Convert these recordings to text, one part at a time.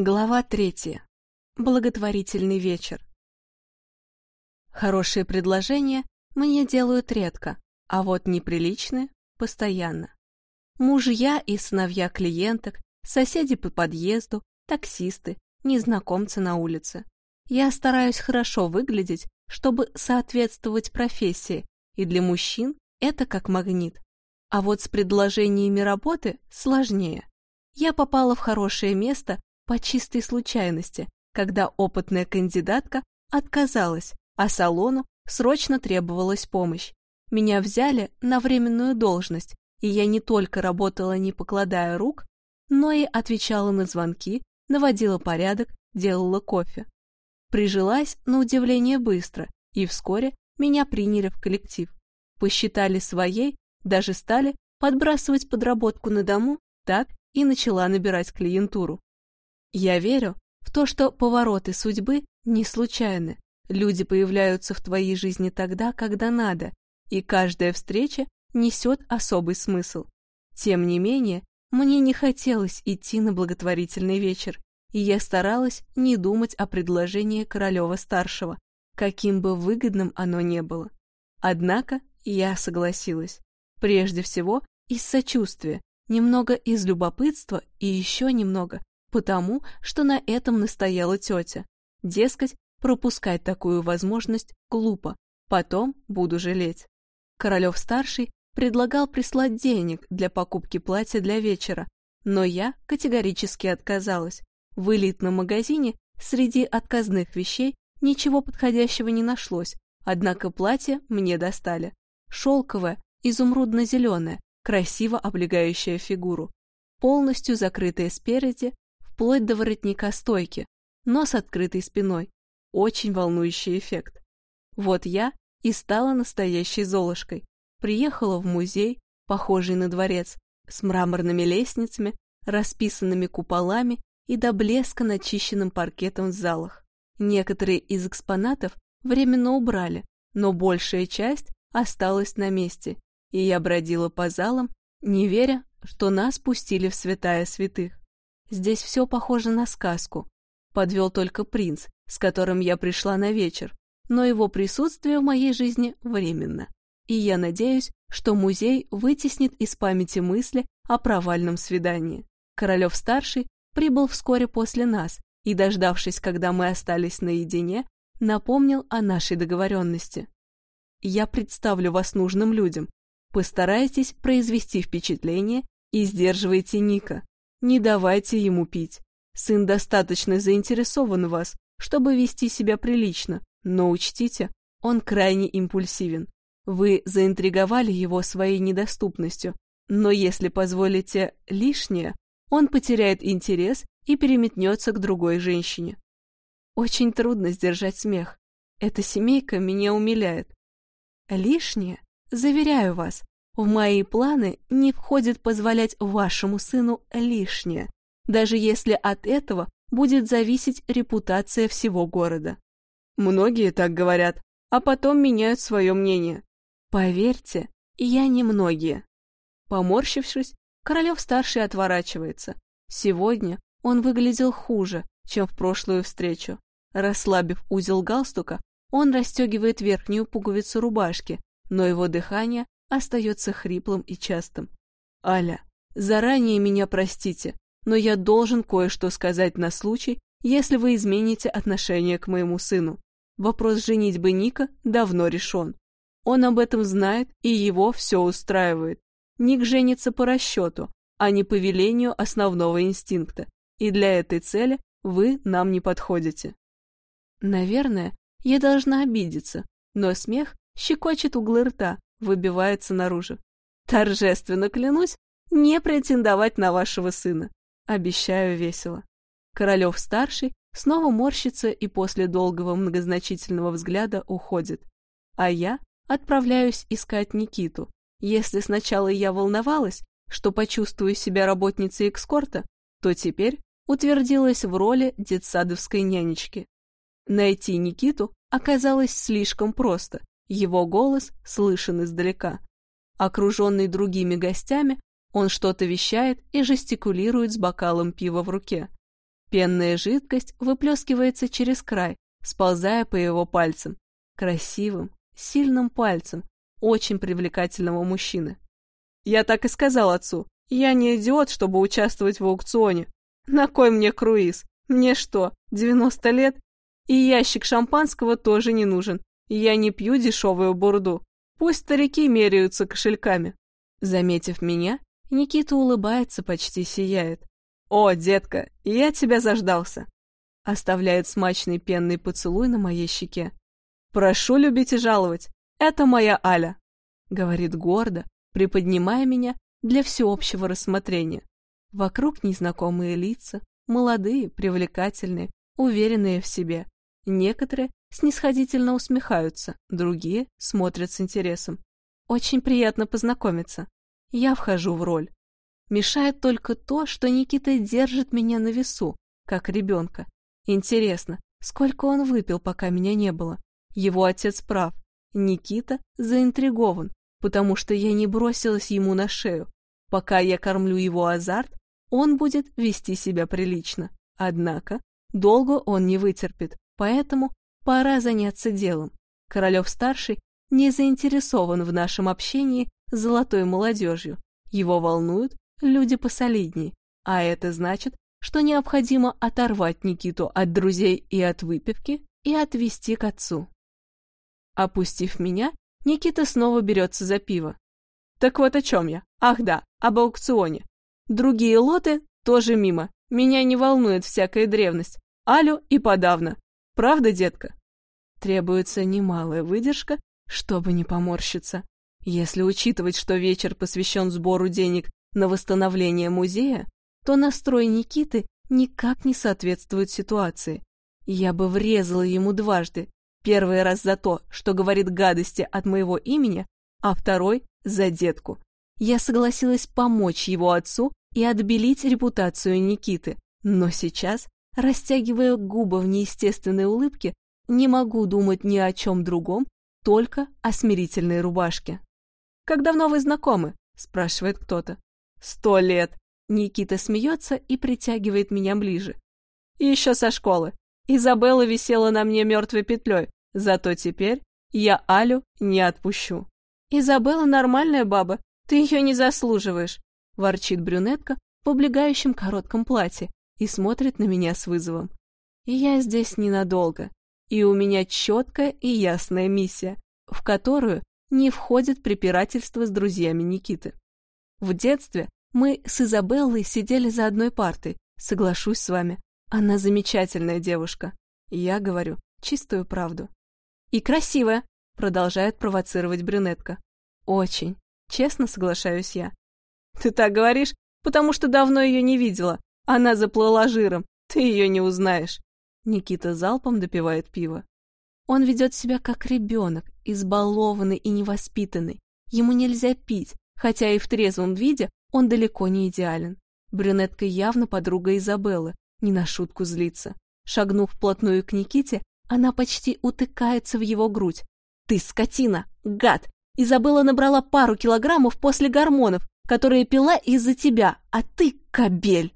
Глава третья. Благотворительный вечер. Хорошие предложения мне делают редко, а вот неприличные — постоянно. Мужья и сыновья клиенток, соседи по подъезду, таксисты, незнакомцы на улице. Я стараюсь хорошо выглядеть, чтобы соответствовать профессии, и для мужчин это как магнит. А вот с предложениями работы сложнее. Я попала в хорошее место по чистой случайности, когда опытная кандидатка отказалась, а салону срочно требовалась помощь. Меня взяли на временную должность, и я не только работала не покладая рук, но и отвечала на звонки, наводила порядок, делала кофе. Прижилась, на удивление, быстро, и вскоре меня приняли в коллектив. Посчитали своей, даже стали подбрасывать подработку на дому, так и начала набирать клиентуру. Я верю в то, что повороты судьбы не случайны. Люди появляются в твоей жизни тогда, когда надо, и каждая встреча несет особый смысл. Тем не менее, мне не хотелось идти на благотворительный вечер, и я старалась не думать о предложении Королева-старшего, каким бы выгодным оно не было. Однако я согласилась. Прежде всего, из сочувствия, немного из любопытства и еще немного потому что на этом настояла тетя. Дескать, пропускать такую возможность глупо, потом буду жалеть. Королев-старший предлагал прислать денег для покупки платья для вечера, но я категорически отказалась. В элитном магазине среди отказных вещей ничего подходящего не нашлось, однако платье мне достали. Шелковое, изумрудно-зеленое, красиво облегающее фигуру, полностью закрытое спереди, вплоть до воротника стойки, но с открытой спиной. Очень волнующий эффект. Вот я и стала настоящей Золушкой. Приехала в музей, похожий на дворец, с мраморными лестницами, расписанными куполами и до блеска начищенным паркетом в залах. Некоторые из экспонатов временно убрали, но большая часть осталась на месте, и я бродила по залам, не веря, что нас пустили в святая святых. Здесь все похоже на сказку. Подвел только принц, с которым я пришла на вечер, но его присутствие в моей жизни временно. И я надеюсь, что музей вытеснит из памяти мысли о провальном свидании. Королев-старший прибыл вскоре после нас и, дождавшись, когда мы остались наедине, напомнил о нашей договоренности. «Я представлю вас нужным людям. Постарайтесь произвести впечатление и сдерживайте Ника. Не давайте ему пить. Сын достаточно заинтересован в вас, чтобы вести себя прилично, но учтите, он крайне импульсивен. Вы заинтриговали его своей недоступностью, но если позволите лишнее, он потеряет интерес и переметнется к другой женщине. Очень трудно сдержать смех. Эта семейка меня умиляет. Лишнее, заверяю вас, в мои планы не входит позволять вашему сыну лишнее, даже если от этого будет зависеть репутация всего города. Многие так говорят, а потом меняют свое мнение. Поверьте, я не многие. Поморщившись, Королев-старший отворачивается. Сегодня он выглядел хуже, чем в прошлую встречу. Расслабив узел галстука, он расстегивает верхнюю пуговицу рубашки, но его дыхание остается хриплым и частым. «Аля, заранее меня простите, но я должен кое-что сказать на случай, если вы измените отношение к моему сыну. Вопрос женитьбы Ника давно решен. Он об этом знает, и его все устраивает. Ник женится по расчету, а не по велению основного инстинкта, и для этой цели вы нам не подходите. Наверное, я должна обидеться, но смех щекочет углы рта, выбивается наружу. Торжественно клянусь не претендовать на вашего сына. Обещаю весело. Королев-старший снова морщится и после долгого многозначительного взгляда уходит. А я отправляюсь искать Никиту. Если сначала я волновалась, что почувствую себя работницей экскорта, то теперь утвердилась в роли детсадовской нянечки. Найти Никиту оказалось слишком просто, его голос слышен издалека. Окруженный другими гостями, он что-то вещает и жестикулирует с бокалом пива в руке. Пенная жидкость выплескивается через край, сползая по его пальцам. Красивым, сильным пальцем, очень привлекательного мужчины. Я так и сказал отцу. Я не идиот, чтобы участвовать в аукционе. На кой мне круиз? Мне что, 90 лет? И ящик шампанского тоже не нужен. Я не пью дешевую бурду. Пусть старики меряются кошельками. Заметив меня, Никита улыбается, почти сияет. «О, детка, я тебя заждался!» Оставляет смачный пенный поцелуй на моей щеке. «Прошу любить и жаловать, это моя Аля!» Говорит гордо, приподнимая меня для всеобщего рассмотрения. Вокруг незнакомые лица, молодые, привлекательные, уверенные в себе. Некоторые снисходительно усмехаются, другие смотрят с интересом. Очень приятно познакомиться. Я вхожу в роль. Мешает только то, что Никита держит меня на весу, как ребенка. Интересно, сколько он выпил, пока меня не было? Его отец прав. Никита заинтригован, потому что я не бросилась ему на шею. Пока я кормлю его азарт, он будет вести себя прилично. Однако, долго он не вытерпит, поэтому пора заняться делом. Королев-старший не заинтересован в нашем общении с золотой молодежью. Его волнуют люди посолиднее, а это значит, что необходимо оторвать Никиту от друзей и от выпивки и отвезти к отцу. Опустив меня, Никита снова берется за пиво. Так вот о чем я. Ах да, об аукционе. Другие лоты тоже мимо. Меня не волнует всякая древность. Алю и подавно. Правда, детка? Требуется немалая выдержка, чтобы не поморщиться. Если учитывать, что вечер посвящен сбору денег на восстановление музея, то настрой Никиты никак не соответствует ситуации. Я бы врезала ему дважды. Первый раз за то, что говорит гадости от моего имени, а второй — за детку. Я согласилась помочь его отцу и отбелить репутацию Никиты, но сейчас, растягивая губы в неестественной улыбке, не могу думать ни о чем другом, только о смирительной рубашке. «Как давно вы знакомы?» — спрашивает кто-то. «Сто лет!» Никита смеется и притягивает меня ближе. «Еще со школы. Изабелла висела на мне мертвой петлей, зато теперь я Алю не отпущу». «Изабелла нормальная баба, ты ее не заслуживаешь», — ворчит брюнетка в облегающем коротком платье и смотрит на меня с вызовом. «Я здесь ненадолго, и у меня четкая и ясная миссия, в которую не входит препирательство с друзьями Никиты. В детстве мы с Изабеллой сидели за одной партой, соглашусь с вами. Она замечательная девушка. Я говорю чистую правду. И красивая, продолжает провоцировать брюнетка. Очень. Честно соглашаюсь я. Ты так говоришь, потому что давно ее не видела. Она заплыла жиром, ты ее не узнаешь. Никита залпом допивает пиво. Он ведет себя как ребенок, избалованный и невоспитанный. Ему нельзя пить, хотя и в трезвом виде он далеко не идеален. Брюнетка явно подруга Изабеллы, не на шутку злится. Шагнув вплотную к Никите, она почти утыкается в его грудь. «Ты скотина! Гад! Изабелла набрала пару килограммов после гормонов, которые пила из-за тебя, а ты — кобель!»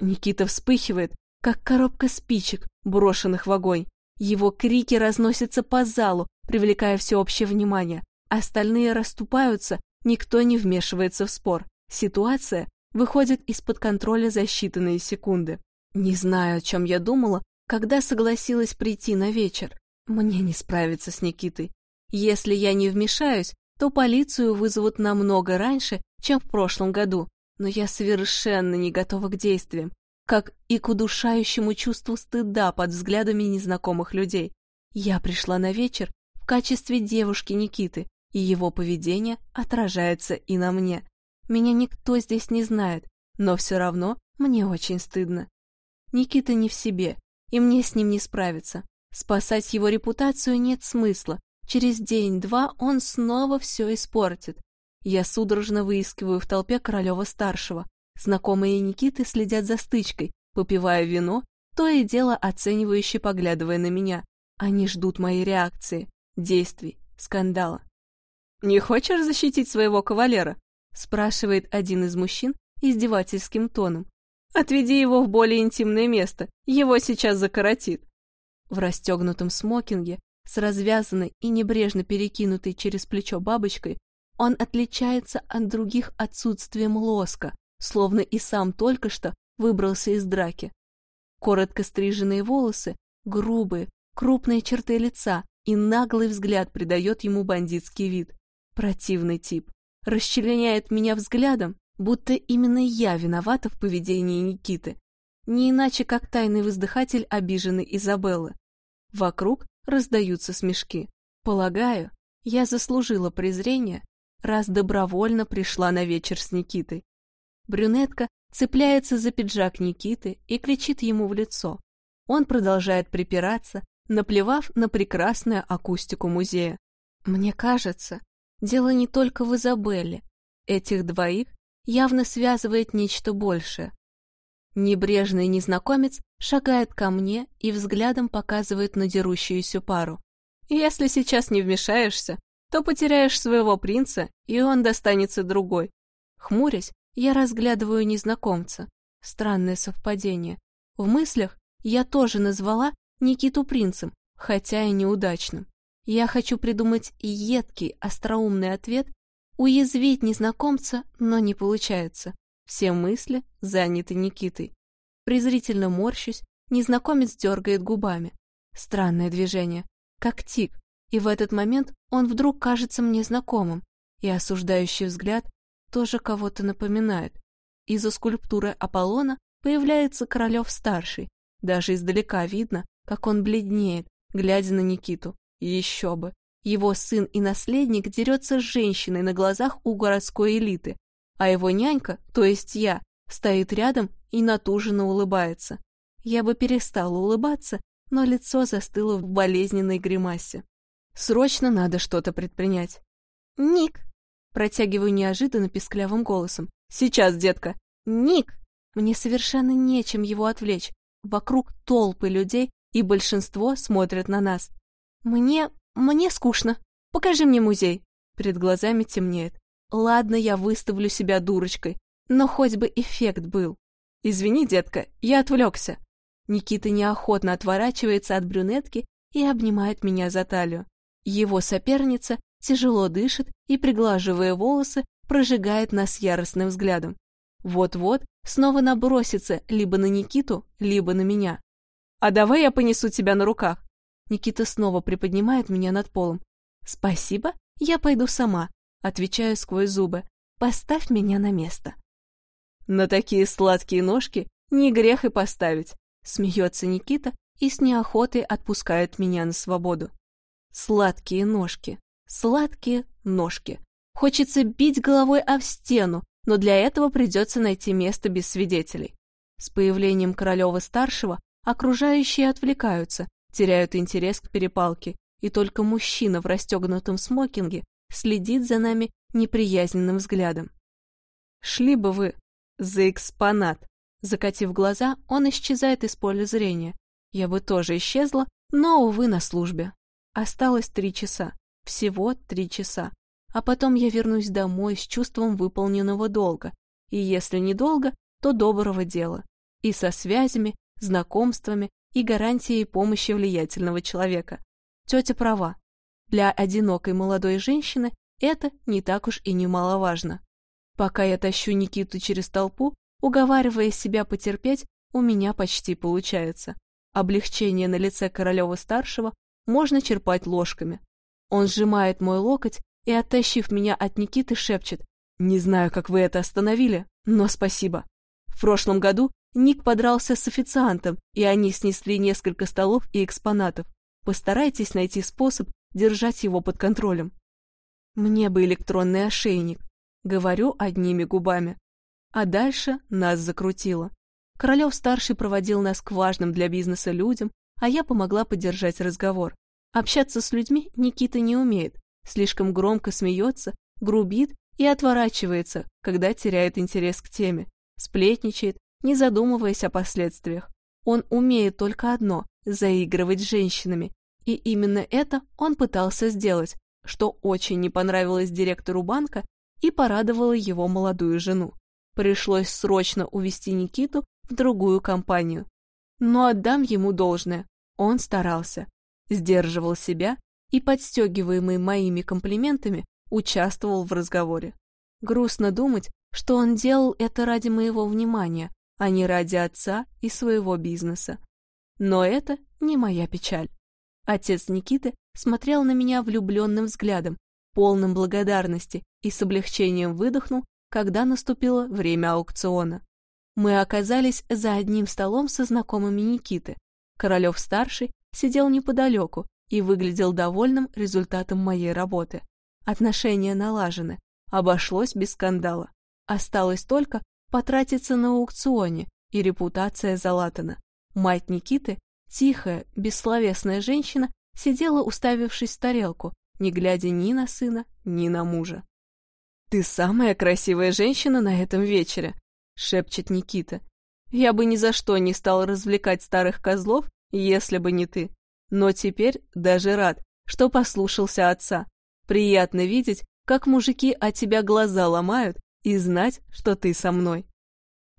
Никита вспыхивает, как коробка спичек, брошенных в огонь. Его крики разносятся по залу, привлекая всеобщее внимание. Остальные расступаются, никто не вмешивается в спор. Ситуация выходит из-под контроля за считанные секунды. Не знаю, о чем я думала, когда согласилась прийти на вечер. Мне не справиться с Никитой. Если я не вмешаюсь, то полицию вызовут намного раньше, чем в прошлом году. Но я совершенно не готова к действиям как и к удушающему чувству стыда под взглядами незнакомых людей. Я пришла на вечер в качестве девушки Никиты, и его поведение отражается и на мне. Меня никто здесь не знает, но все равно мне очень стыдно. Никита не в себе, и мне с ним не справиться. Спасать его репутацию нет смысла. Через день-два он снова все испортит. Я судорожно выискиваю в толпе Королева-старшего, Знакомые Никиты следят за стычкой, попивая вино, то и дело оценивающе поглядывая на меня. Они ждут моей реакции, действий, скандала. «Не хочешь защитить своего кавалера?» спрашивает один из мужчин издевательским тоном. Отведи его в более интимное место, его сейчас закоротит. В расстегнутом смокинге, с развязанной и небрежно перекинутой через плечо бабочкой, он отличается от других отсутствием лоска, словно и сам только что выбрался из драки. Коротко стриженные волосы, грубые, крупные черты лица и наглый взгляд придает ему бандитский вид. Противный тип. Расчленяет меня взглядом, будто именно я виновата в поведении Никиты. Не иначе, как тайный воздыхатель обиженной Изабеллы. Вокруг раздаются смешки. Полагаю, я заслужила презрение, раз добровольно пришла на вечер с Никитой. Брюнетка цепляется за пиджак Никиты и кричит ему в лицо. Он продолжает припираться, наплевав на прекрасную акустику музея. Мне кажется, дело не только в Изабелле. Этих двоих явно связывает нечто большее. Небрежный незнакомец шагает ко мне и взглядом показывает на дерущуюся пару. Если сейчас не вмешаешься, то потеряешь своего принца, и он достанется другой. Хмурясь, я разглядываю незнакомца. Странное совпадение. В мыслях я тоже назвала Никиту принцем, хотя и неудачным. Я хочу придумать едкий, остроумный ответ, уязвить незнакомца, но не получается. Все мысли заняты Никитой. Презрительно морщусь, незнакомец дергает губами. Странное движение, как тик, и в этот момент он вдруг кажется мне знакомым, и осуждающий взгляд тоже кого-то напоминает. Из-за скульптуры Аполлона появляется Королев-старший. Даже издалека видно, как он бледнеет, глядя на Никиту. Еще бы. Его сын и наследник дерется с женщиной на глазах у городской элиты, а его нянька, то есть я, стоит рядом и натуженно улыбается. Я бы перестала улыбаться, но лицо застыло в болезненной гримасе. Срочно надо что-то предпринять. «Ник!» Протягиваю неожиданно писклявым голосом. «Сейчас, детка!» «Ник!» Мне совершенно нечем его отвлечь. Вокруг толпы людей, и большинство смотрят на нас. «Мне... мне скучно. Покажи мне музей!» Перед глазами темнеет. Ладно, я выставлю себя дурочкой, но хоть бы эффект был. Извини, детка, я отвлекся. Никита неохотно отворачивается от брюнетки и обнимает меня за талию. Его соперница тяжело дышит и, приглаживая волосы, прожигает нас яростным взглядом. Вот-вот снова набросится либо на Никиту, либо на меня. «А давай я понесу тебя на руках!» Никита снова приподнимает меня над полом. «Спасибо, я пойду сама», Отвечаю сквозь зубы. Поставь меня на место. На такие сладкие ножки не грех и поставить. Смеется Никита и с неохотой отпускает меня на свободу. Сладкие ножки, сладкие ножки. Хочется бить головой об стену, но для этого придется найти место без свидетелей. С появлением Королева-старшего окружающие отвлекаются, теряют интерес к перепалке, и только мужчина в расстегнутом смокинге следит за нами неприязненным взглядом. «Шли бы вы за экспонат!» Закатив глаза, он исчезает из поля зрения. Я бы тоже исчезла, но, увы, на службе. Осталось три часа. Всего три часа. А потом я вернусь домой с чувством выполненного долга. И если недолго, то доброго дела. И со связями, знакомствами и гарантией помощи влиятельного человека. Тетя права. Для одинокой молодой женщины это не так уж и немаловажно. Пока я тащу Никиту через толпу, уговаривая себя потерпеть, у меня почти получается. Облегчение на лице Королева-старшего можно черпать ложками. Он сжимает мой локоть и, оттащив меня от Никиты, шепчет «Не знаю, как вы это остановили, но спасибо». В прошлом году Ник подрался с официантом, и они снесли несколько столов и экспонатов. Постарайтесь найти способ держать его под контролем. Мне бы электронный ошейник, говорю одними губами. А дальше нас закрутило. Королев-старший проводил нас к важным для бизнеса людям, а я помогла поддержать разговор. Общаться с людьми Никита не умеет, слишком громко смеется, грубит и отворачивается, когда теряет интерес к теме, сплетничает, не задумываясь о последствиях. Он умеет только одно – заигрывать с женщинами, и именно это он пытался сделать, что очень не понравилось директору банка и порадовало его молодую жену. Пришлось срочно увести Никиту в другую компанию. Но отдам ему должное. Он старался, сдерживал себя и, подстегиваемый моими комплиментами, участвовал в разговоре. Грустно думать, что он делал это ради моего внимания, а не ради отца и своего бизнеса. Но это не моя печаль. Отец Никиты смотрел на меня влюбленным взглядом, полным благодарности, и с облегчением выдохнул, когда наступило время аукциона. Мы оказались за одним столом со знакомыми Никиты. Королев-старший сидел неподалеку и выглядел довольным результатом моей работы. Отношения налажены, обошлось без скандала. Осталось только потратиться на аукционе, и репутация залатана. Мать Никиты, тихая, бессловесная женщина, сидела, уставившись в тарелку, не глядя ни на сына, ни на мужа. «Ты самая красивая женщина на этом вечере», — шепчет Никита. «Я бы ни за что не стал развлекать старых козлов, если бы не ты. Но теперь даже рад, что послушался отца. Приятно видеть, как мужики от тебя глаза ломают и знать, что ты со мной».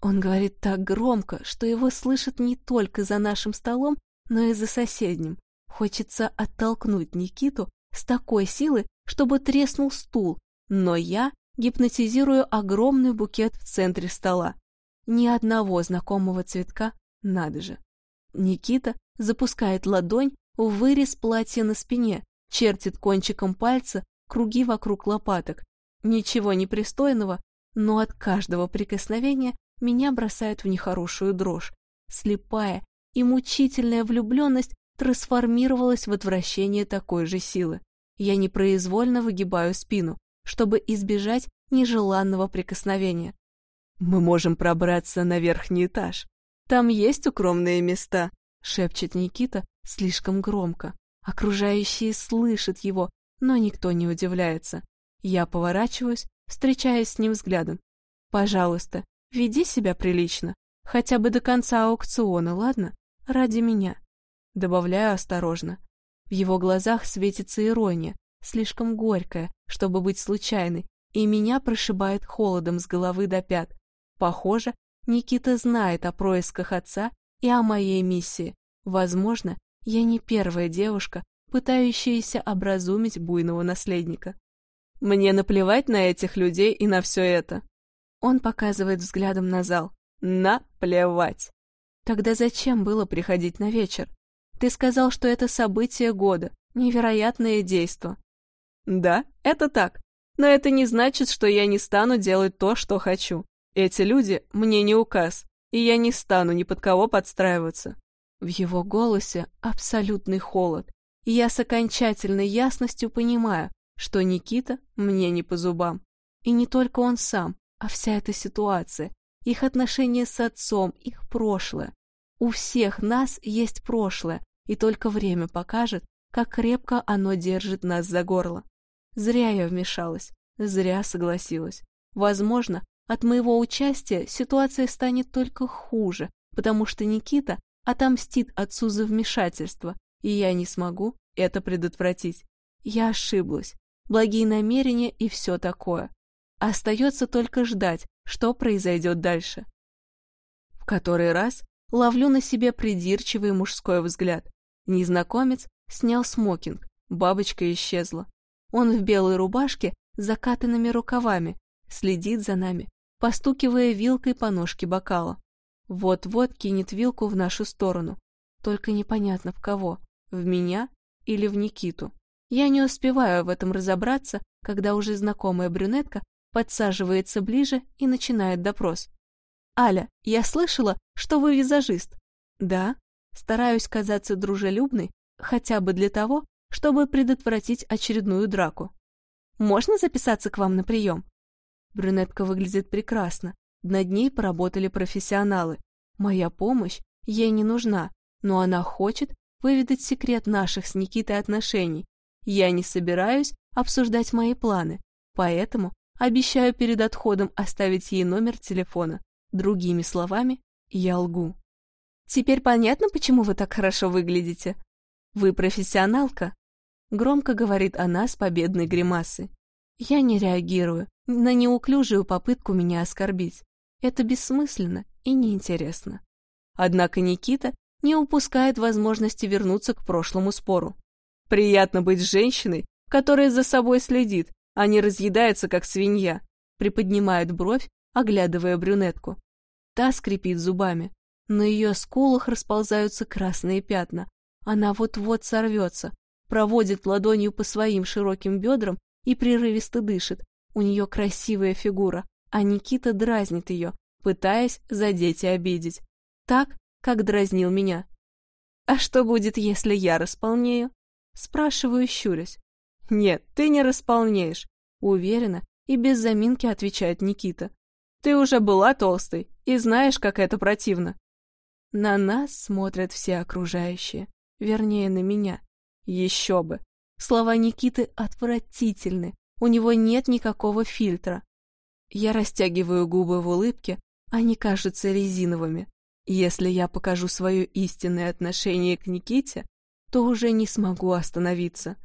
Он говорит так громко, что его слышат не только за нашим столом, но и за соседним. Хочется оттолкнуть Никиту с такой силой, чтобы треснул стул, но я гипнотизирую огромный букет в центре стола. Ни одного знакомого цветка, надо же. Никита запускает ладонь в вырез платья на спине, чертит кончиком пальца круги вокруг лопаток. Ничего непристойного, но от каждого прикосновения меня бросает в нехорошую дрожь. Слепая и мучительная влюбленность трансформировалась в отвращение такой же силы. Я непроизвольно выгибаю спину, чтобы избежать нежеланного прикосновения. «Мы можем пробраться на верхний этаж. Там есть укромные места», — шепчет Никита слишком громко. Окружающие слышат его, но никто не удивляется. Я поворачиваюсь, встречаясь с ним взглядом. «Пожалуйста, веди себя прилично. Хотя бы до конца аукциона, ладно? Ради меня». Добавляю осторожно. В его глазах светится ирония, слишком горькая, чтобы быть случайной, и меня прошибает холодом с головы до пят. Похоже, Никита знает о происках отца и о моей миссии. Возможно, я не первая девушка, пытающаяся образумить буйного наследника. Мне наплевать на этих людей и на все это. Он показывает взглядом на зал. Наплевать. Тогда зачем было приходить на вечер? Ты сказал, что это событие года, невероятное действо. Да, это так. Но это не значит, что я не стану делать то, что хочу. Эти люди мне не указ, и я не стану ни под кого подстраиваться. В его голосе абсолютный холод, и я с окончательной ясностью понимаю, что Никита мне не по зубам. И не только он сам, а вся эта ситуация, их отношения с отцом, их прошлое. У всех нас есть прошлое, и только время покажет, как крепко оно держит нас за горло. Зря я вмешалась, зря согласилась. Возможно, от моего участия ситуация станет только хуже, потому что Никита отомстит отцу за вмешательство, и я не смогу это предотвратить. Я ошиблась. Благие намерения и все такое. Остается только ждать, что произойдет дальше. В который раз ловлю на себе придирчивый мужской взгляд. Незнакомец снял смокинг, бабочка исчезла. Он в белой рубашке с закатанными рукавами, следит за нами, постукивая вилкой по ножке бокала. Вот-вот кинет вилку в нашу сторону. Только непонятно в кого, в меня или в Никиту. Я не успеваю в этом разобраться, когда уже знакомая брюнетка подсаживается ближе и начинает допрос. «Аля, я слышала, что вы визажист». «Да». Стараюсь казаться дружелюбной, хотя бы для того, чтобы предотвратить очередную драку. «Можно записаться к вам на прием?» Брюнетка выглядит прекрасно. Над ней поработали профессионалы. Моя помощь ей не нужна, но она хочет выведать секрет наших с Никитой отношений. Я не собираюсь обсуждать мои планы, поэтому обещаю перед отходом оставить ей номер телефона. Другими словами, я лгу. Теперь понятно, почему вы так хорошо выглядите? Вы профессионалка? Громко говорит она с победной гримасой. Я не реагирую на неуклюжую попытку меня оскорбить. Это бессмысленно и неинтересно. Однако Никита не упускает возможности вернуться к прошлому спору. Приятно быть женщиной, которая за собой следит, а не разъедается, как свинья, приподнимает бровь, оглядывая брюнетку. Та скрипит зубами. На ее скулах расползаются красные пятна. Она вот-вот сорвется, проводит ладонью по своим широким бедрам и прерывисто дышит. У нее красивая фигура, а Никита дразнит ее, пытаясь задеть и обидеть. Так, как дразнил меня. «А что будет, если я располнею?» Спрашиваю, щурясь. «Нет, ты не располнеешь», — уверенно и без заминки отвечает Никита. «Ты уже была толстой и знаешь, как это противно». На нас смотрят все окружающие, вернее, на меня. Еще бы. Слова Никиты отвратительны, у него нет никакого фильтра. Я растягиваю губы в улыбке, они кажутся резиновыми. Если я покажу свое истинное отношение к Никите, то уже не смогу остановиться.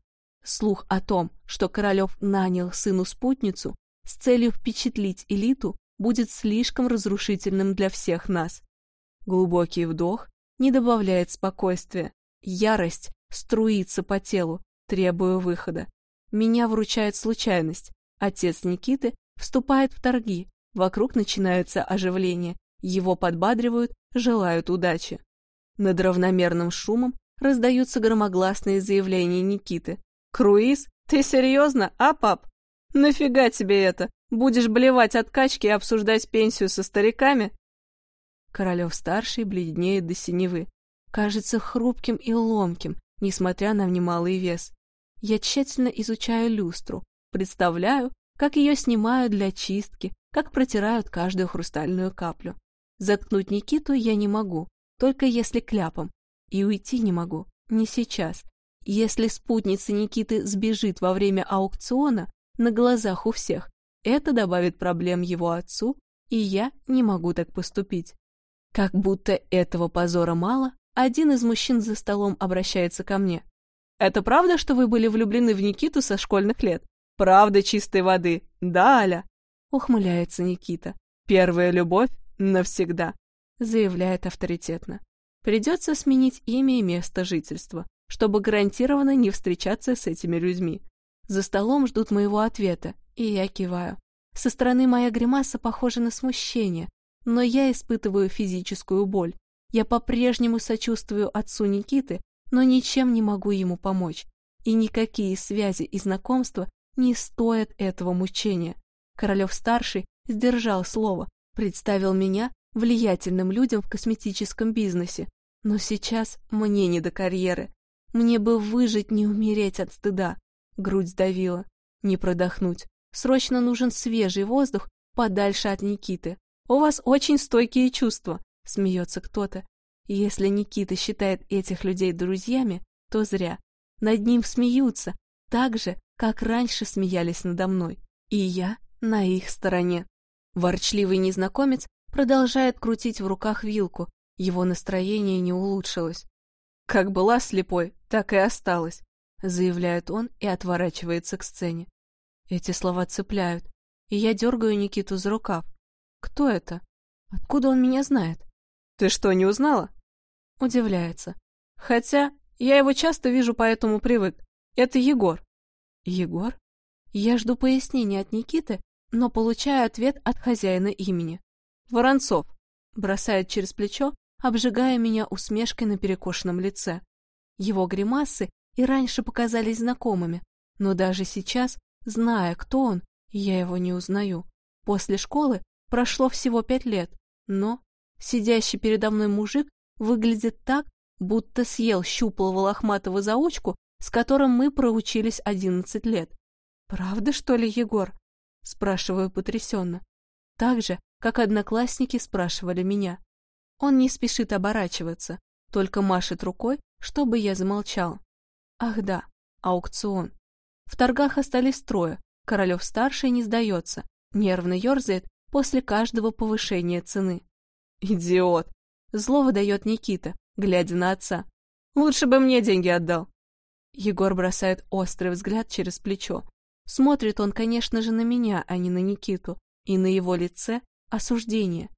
Слух о том, что Королев нанял сыну спутницу с целью впечатлить элиту, будет слишком разрушительным для всех нас. Глубокий вдох не добавляет спокойствия. Ярость струится по телу, требуя выхода. Меня вручает случайность. Отец Никиты вступает в торги. Вокруг начинается оживление. Его подбадривают, желают удачи. Над равномерным шумом раздаются громогласные заявления Никиты. «Круиз? Ты серьезно? А, пап? Нафига тебе это? Будешь блевать от качки и обсуждать пенсию со стариками?» Королев-старший бледнеет до синевы. Кажется хрупким и ломким, несмотря на немалый вес. Я тщательно изучаю люстру, представляю, как ее снимают для чистки, как протирают каждую хрустальную каплю. Заткнуть Никиту я не могу, только если кляпом, и уйти не могу, не сейчас. Если спутница Никиты сбежит во время аукциона на глазах у всех, это добавит проблем его отцу, и я не могу так поступить. Как будто этого позора мало, один из мужчин за столом обращается ко мне. «Это правда, что вы были влюблены в Никиту со школьных лет? Правда чистой воды? Да, Аля?» Ухмыляется Никита. «Первая любовь навсегда», заявляет авторитетно. Придется сменить имя и место жительства, чтобы гарантированно не встречаться с этими людьми. За столом ждут моего ответа, и я киваю. Со стороны моя гримаса похожа на смущение, но я испытываю физическую боль. Я по-прежнему сочувствую отцу Никиты, но ничем не могу ему помочь. И никакие связи и знакомства не стоят этого мучения. Королев-старший сдержал слово, представил меня влиятельным людям в косметическом бизнесе, но сейчас мне не до карьеры. Мне бы выжить, не умереть от стыда. Грудь сдавила. Не продохнуть. Срочно нужен свежий воздух подальше от Никиты. У вас очень стойкие чувства, смеется кто-то. Если Никита считает этих людей друзьями, то зря. Над ним смеются, так же, как раньше смеялись надо мной. И я на их стороне. Ворчливый незнакомец продолжает крутить в руках вилку, его настроение не улучшилось. «Как была слепой, так и осталась», — заявляет он и отворачивается к сцене. Эти слова цепляют, и я дергаю Никиту за рукав. «Кто это? Откуда он меня знает?» «Ты что, не узнала?» Удивляется. «Хотя я его часто вижу, поэтому привык. Это Егор». «Егор?» Я жду пояснения от Никиты, но получаю ответ от хозяина имени. «Воронцов», бросает через плечо обжигая меня усмешкой на перекошенном лице. Его гримасы и раньше показались знакомыми, но даже сейчас, зная, кто он, я его не узнаю. После школы прошло всего пять лет, но сидящий передо мной мужик выглядит так, будто съел щуплого лохматого заучку, с которым мы проучились одиннадцать лет. «Правда, что ли, Егор?» — спрашиваю потрясенно. Так же, как одноклассники спрашивали меня. Он не спешит оборачиваться, только машет рукой, чтобы я замолчал. Ах да, аукцион. В торгах остались трое. Королев-старший не сдается, нервно ерзает после каждого повышения цены. «Идиот!» — зло выдает Никита, глядя на отца. «Лучше бы мне деньги отдал». Егор бросает острый взгляд через плечо. Смотрит он, конечно же, на меня, а не на Никиту, и на его лице осуждение.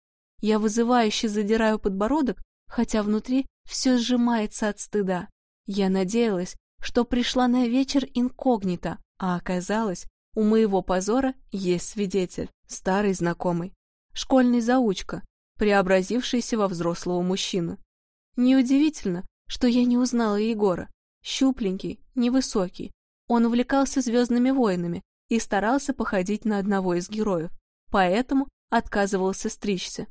Я вызывающе задираю подбородок, хотя внутри все сжимается от стыда. Я надеялась, что пришла на вечер инкогнито, а оказалось, у моего позора есть свидетель, старый знакомый, школьный заучка, преобразившийся во взрослого мужчину. Неудивительно, что я не узнала Егора. Щупленький, невысокий. Он увлекался «Звездными войнами» и старался походить на одного из героев, поэтому отказывался стричься.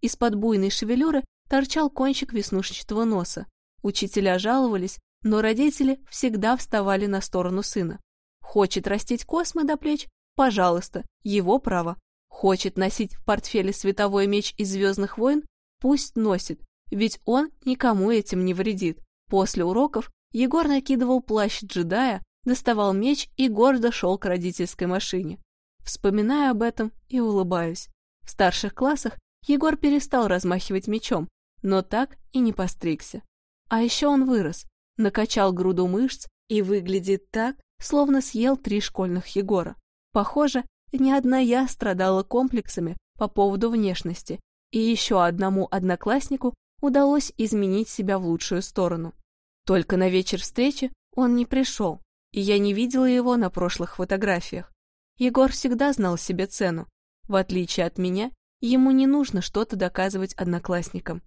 Из-под буйной шевелюры торчал кончик веснушчатого носа. Учителя жаловались, но родители всегда вставали на сторону сына. Хочет растить космы до плеч? Пожалуйста, его право. Хочет носить в портфеле световой меч из «Звездных войн»? Пусть носит, ведь он никому этим не вредит. После уроков Егор накидывал плащ джедая, доставал меч и гордо шел к родительской машине. Вспоминаю об этом и улыбаюсь. В старших классах Егор перестал размахивать мечом, но так и не постригся. А еще он вырос, накачал груду мышц и выглядит так, словно съел три школьных Егора. Похоже, не одна я страдала комплексами по поводу внешности, и еще одному однокласснику удалось изменить себя в лучшую сторону. Только на вечер встречи он не пришел, и я не видела его на прошлых фотографиях. Егор всегда знал себе цену. В отличие от меня, ему не нужно что-то доказывать одноклассникам.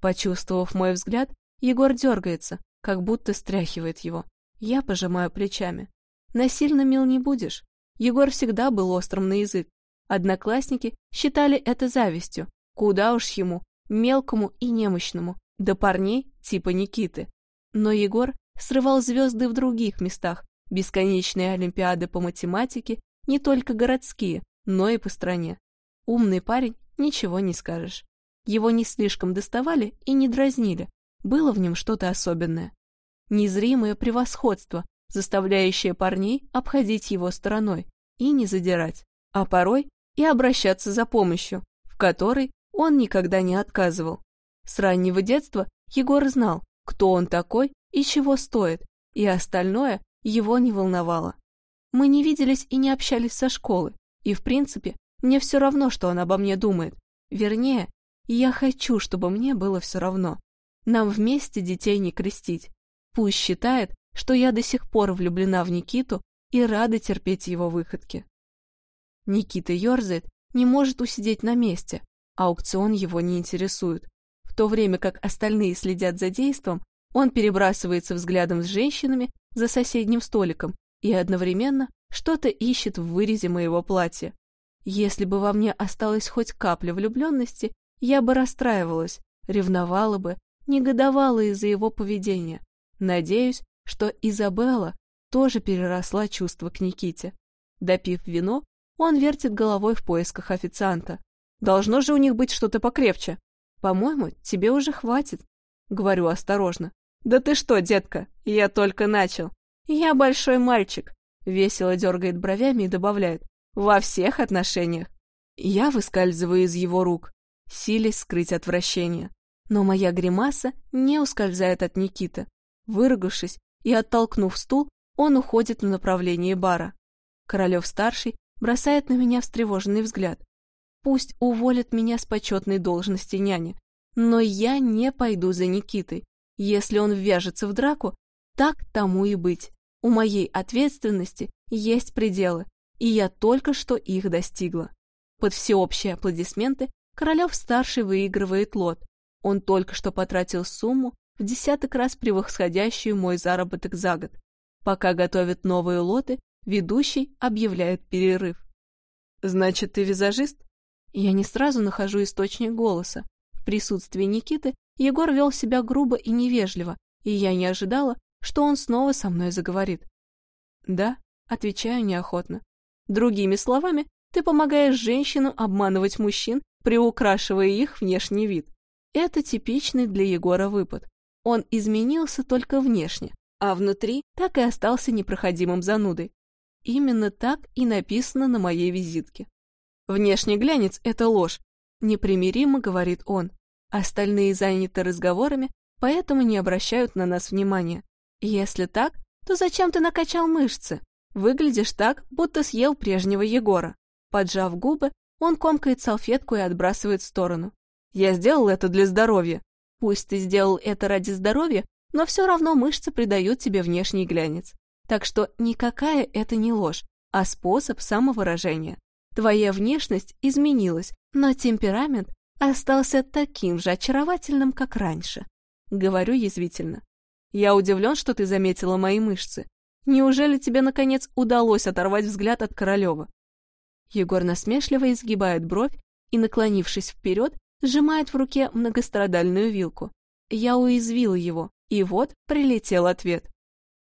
Почувствовав мой взгляд, Егор дергается, как будто стряхивает его. Я пожимаю плечами. Насильно мил не будешь. Егор всегда был острым на язык. Одноклассники считали это завистью. Куда уж ему, мелкому и немощному, до парней типа Никиты. Но Егор срывал звезды в других местах, бесконечные олимпиады по математике, не только городские, но и по стране. Умный парень, ничего не скажешь. Его не слишком доставали и не дразнили, было в нем что-то особенное. Незримое превосходство, заставляющее парней обходить его стороной и не задирать, а порой и обращаться за помощью, в которой он никогда не отказывал. С раннего детства Егор знал, кто он такой и чего стоит, и остальное его не волновало. Мы не виделись и не общались со школы, и, в принципе, мне все равно, что он обо мне думает. Вернее, я хочу, чтобы мне было все равно. Нам вместе детей не крестить. Пусть считает, что я до сих пор влюблена в Никиту и рада терпеть его выходки. Никита ерзает, не может усидеть на месте, аукцион его не интересует. В то время как остальные следят за действом, он перебрасывается взглядом с женщинами за соседним столиком и одновременно что-то ищет в вырезе моего платья. Если бы во мне осталась хоть капля влюбленности, я бы расстраивалась, ревновала бы, негодовала из-за его поведения. Надеюсь, что Изабелла тоже переросла чувство к Никите. Допив вино, он вертит головой в поисках официанта. Должно же у них быть что-то покрепче. По-моему, тебе уже хватит. Говорю осторожно. Да ты что, детка, я только начал. Я большой мальчик. Весело дергает бровями и добавляет. Во всех отношениях. Я выскальзываю из его рук, силясь скрыть отвращение. Но моя гримаса не ускользает от Никиты. Выругавшись и оттолкнув стул, он уходит в направлении бара. Королев-старший бросает на меня встревоженный взгляд. Пусть уволят меня с почетной должности няни, но я не пойду за Никитой. Если он ввяжется в драку, так тому и быть. У моей ответственности есть пределы, и я только что их достигла. Под всеобщие аплодисменты Королев-старший выигрывает лот, он только что потратил сумму в десяток раз превосходящую мой заработок за год. Пока готовят новые лоты, ведущий объявляет перерыв. «Значит, ты визажист?» Я не сразу нахожу источник голоса. В присутствии Никиты Егор вел себя грубо и невежливо, и я не ожидала, что он снова со мной заговорит. «Да», — отвечаю неохотно. Другими словами, ты помогаешь женщинам обманывать мужчин, приукрашивая их внешний вид. Это типичный для Егора выпад. Он изменился только внешне, а внутри так и остался непроходимым занудой. Именно так и написано на моей визитке. «Внешний глянец — это ложь», — непримиримо говорит он. Остальные заняты разговорами, поэтому не обращают на нас внимания. Если так, то зачем ты накачал мышцы? Выглядишь так, будто съел прежнего Егора. Поджав губы, Он комкает салфетку и отбрасывает в сторону. Я сделал это для здоровья. Пусть ты сделал это ради здоровья, но все равно мышцы придают тебе внешний глянец. Так что никакая это не ложь, а способ самовыражения. Твоя внешность изменилась, но темперамент остался таким же очаровательным, как раньше. Говорю язвительно. Я удивлен, что ты заметила мои мышцы. Неужели тебе, наконец, удалось оторвать взгляд от Королева? Егор насмешливо изгибает бровь и, наклонившись вперед, сжимает в руке многострадальную вилку. Я уязвила его, и вот прилетел ответ.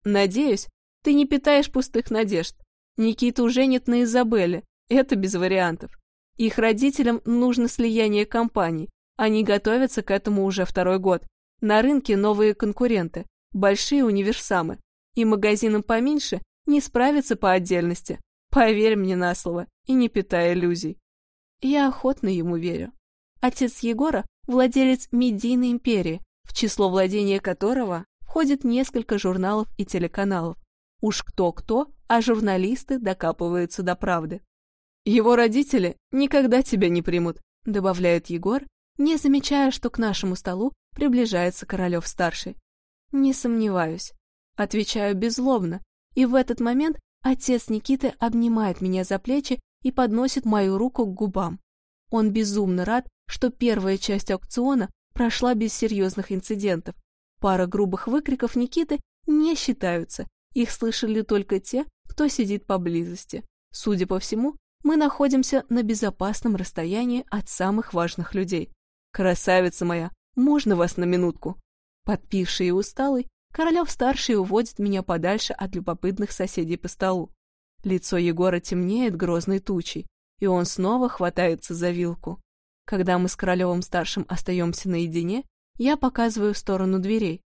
«Надеюсь, ты не питаешь пустых надежд. Никита уже нет на Изабелле, это без вариантов. Их родителям нужно слияние компаний, они готовятся к этому уже второй год. На рынке новые конкуренты, большие универсамы, и магазинам поменьше не справиться по отдельности. Поверь мне на слово и не питай иллюзий. Я охотно ему верю. Отец Егора – владелец медийной империи, в число владения которого входит несколько журналов и телеканалов. Уж кто-кто, а журналисты докапываются до правды. Его родители никогда тебя не примут, добавляет Егор, не замечая, что к нашему столу приближается Королев-старший. Не сомневаюсь. Отвечаю беззлобно, и в этот момент отец Никиты обнимает меня за плечи и подносит мою руку к губам. Он безумно рад, что первая часть аукциона прошла без серьезных инцидентов. Пара грубых выкриков Никиты не считаются, их слышали только те, кто сидит поблизости. Судя по всему, мы находимся на безопасном расстоянии от самых важных людей. Красавица моя, можно вас на минутку? Подпивший и усталый, Королев-старший уводит меня подальше от любопытных соседей по столу. Лицо Егора темнеет грозной тучей, и он снова хватается за вилку. Когда мы с Королевым-старшим остаемся наедине, я показываю в сторону дверей.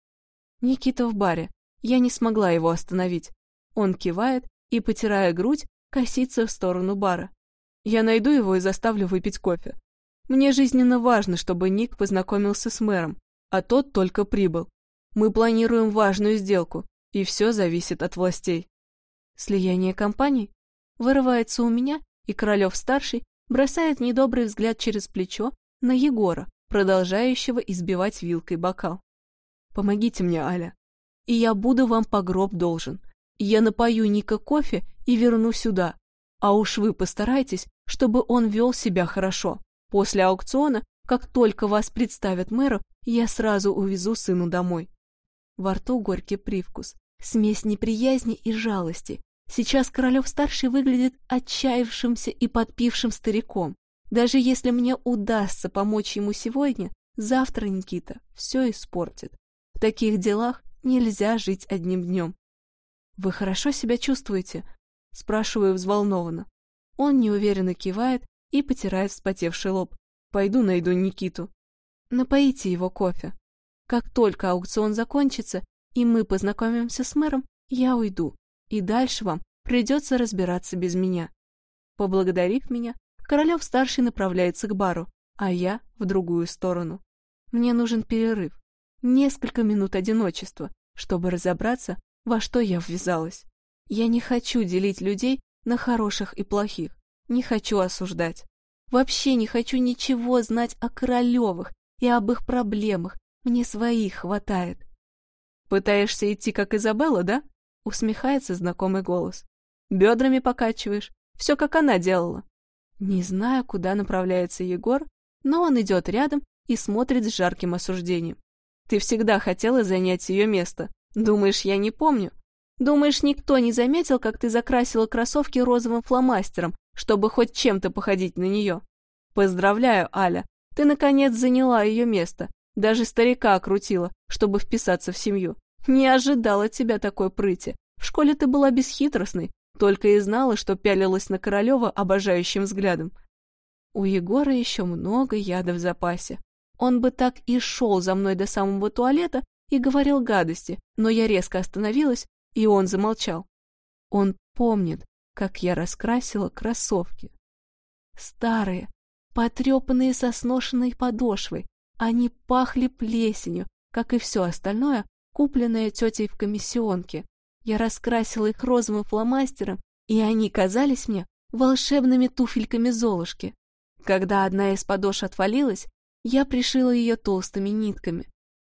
Никита в баре. Я не смогла его остановить. Он кивает и, потирая грудь, косится в сторону бара. Я найду его и заставлю выпить кофе. Мне жизненно важно, чтобы Ник познакомился с мэром, а тот только прибыл. Мы планируем важную сделку, и все зависит от властей. Слияние компаний вырывается у меня, и Королев-старший бросает недобрый взгляд через плечо на Егора, продолжающего избивать вилкой бокал. «Помогите мне, Аля, и я буду вам по гроб должен. Я напою Ника кофе и верну сюда. А уж вы постарайтесь, чтобы он вел себя хорошо. После аукциона, как только вас представят мэру, я сразу увезу сыну домой. Во рту горький привкус, смесь неприязни и жалости. Сейчас Королев-старший выглядит отчаявшимся и подпившим стариком. Даже если мне удастся помочь ему сегодня, завтра Никита все испортит. В таких делах нельзя жить одним днем. «Вы хорошо себя чувствуете?» — спрашиваю взволнованно. Он неуверенно кивает и потирает вспотевший лоб. «Пойду найду Никиту». Напоите его кофе. Как только аукцион закончится, и мы познакомимся с мэром, я уйду, и дальше вам придется разбираться без меня. Поблагодарив меня, Королев-старший направляется к бару, а я в другую сторону. Мне нужен перерыв, несколько минут одиночества, чтобы разобраться, во что я ввязалась. Я не хочу делить людей на хороших и плохих, не хочу осуждать. Вообще не хочу ничего знать о Королевых и об их проблемах, мне своих хватает. «Пытаешься идти, как Изабелла, да?» — усмехается знакомый голос. «Бедрами покачиваешь, все как она делала». Не знаю, куда направляется Егор, но он идет рядом и смотрит с жарким осуждением. «Ты всегда хотела занять ее место. Думаешь, я не помню? Думаешь, никто не заметил, как ты закрасила кроссовки розовым фломастером, чтобы хоть чем-то походить на нее? Поздравляю, Аля, ты наконец заняла ее место. Даже старика окрутила, чтобы вписаться в семью. Не ожидала тебя такой прыти. В школе ты была бесхитростной, только и знала, что пялилась на Королева обожающим взглядом. У Егора еще много яда в запасе. Он бы так и шел за мной до самого туалета и говорил гадости, но я резко остановилась, и он замолчал. Он помнит, как я раскрасила кроссовки. Старые, потрепанные со сношенной подошвой, они пахли плесенью, как и все остальное, купленное тетей в комиссионке. Я раскрасила их розовым фломастером, и они казались мне волшебными туфельками Золушки. Когда одна из подошв отвалилась, я пришила ее толстыми нитками.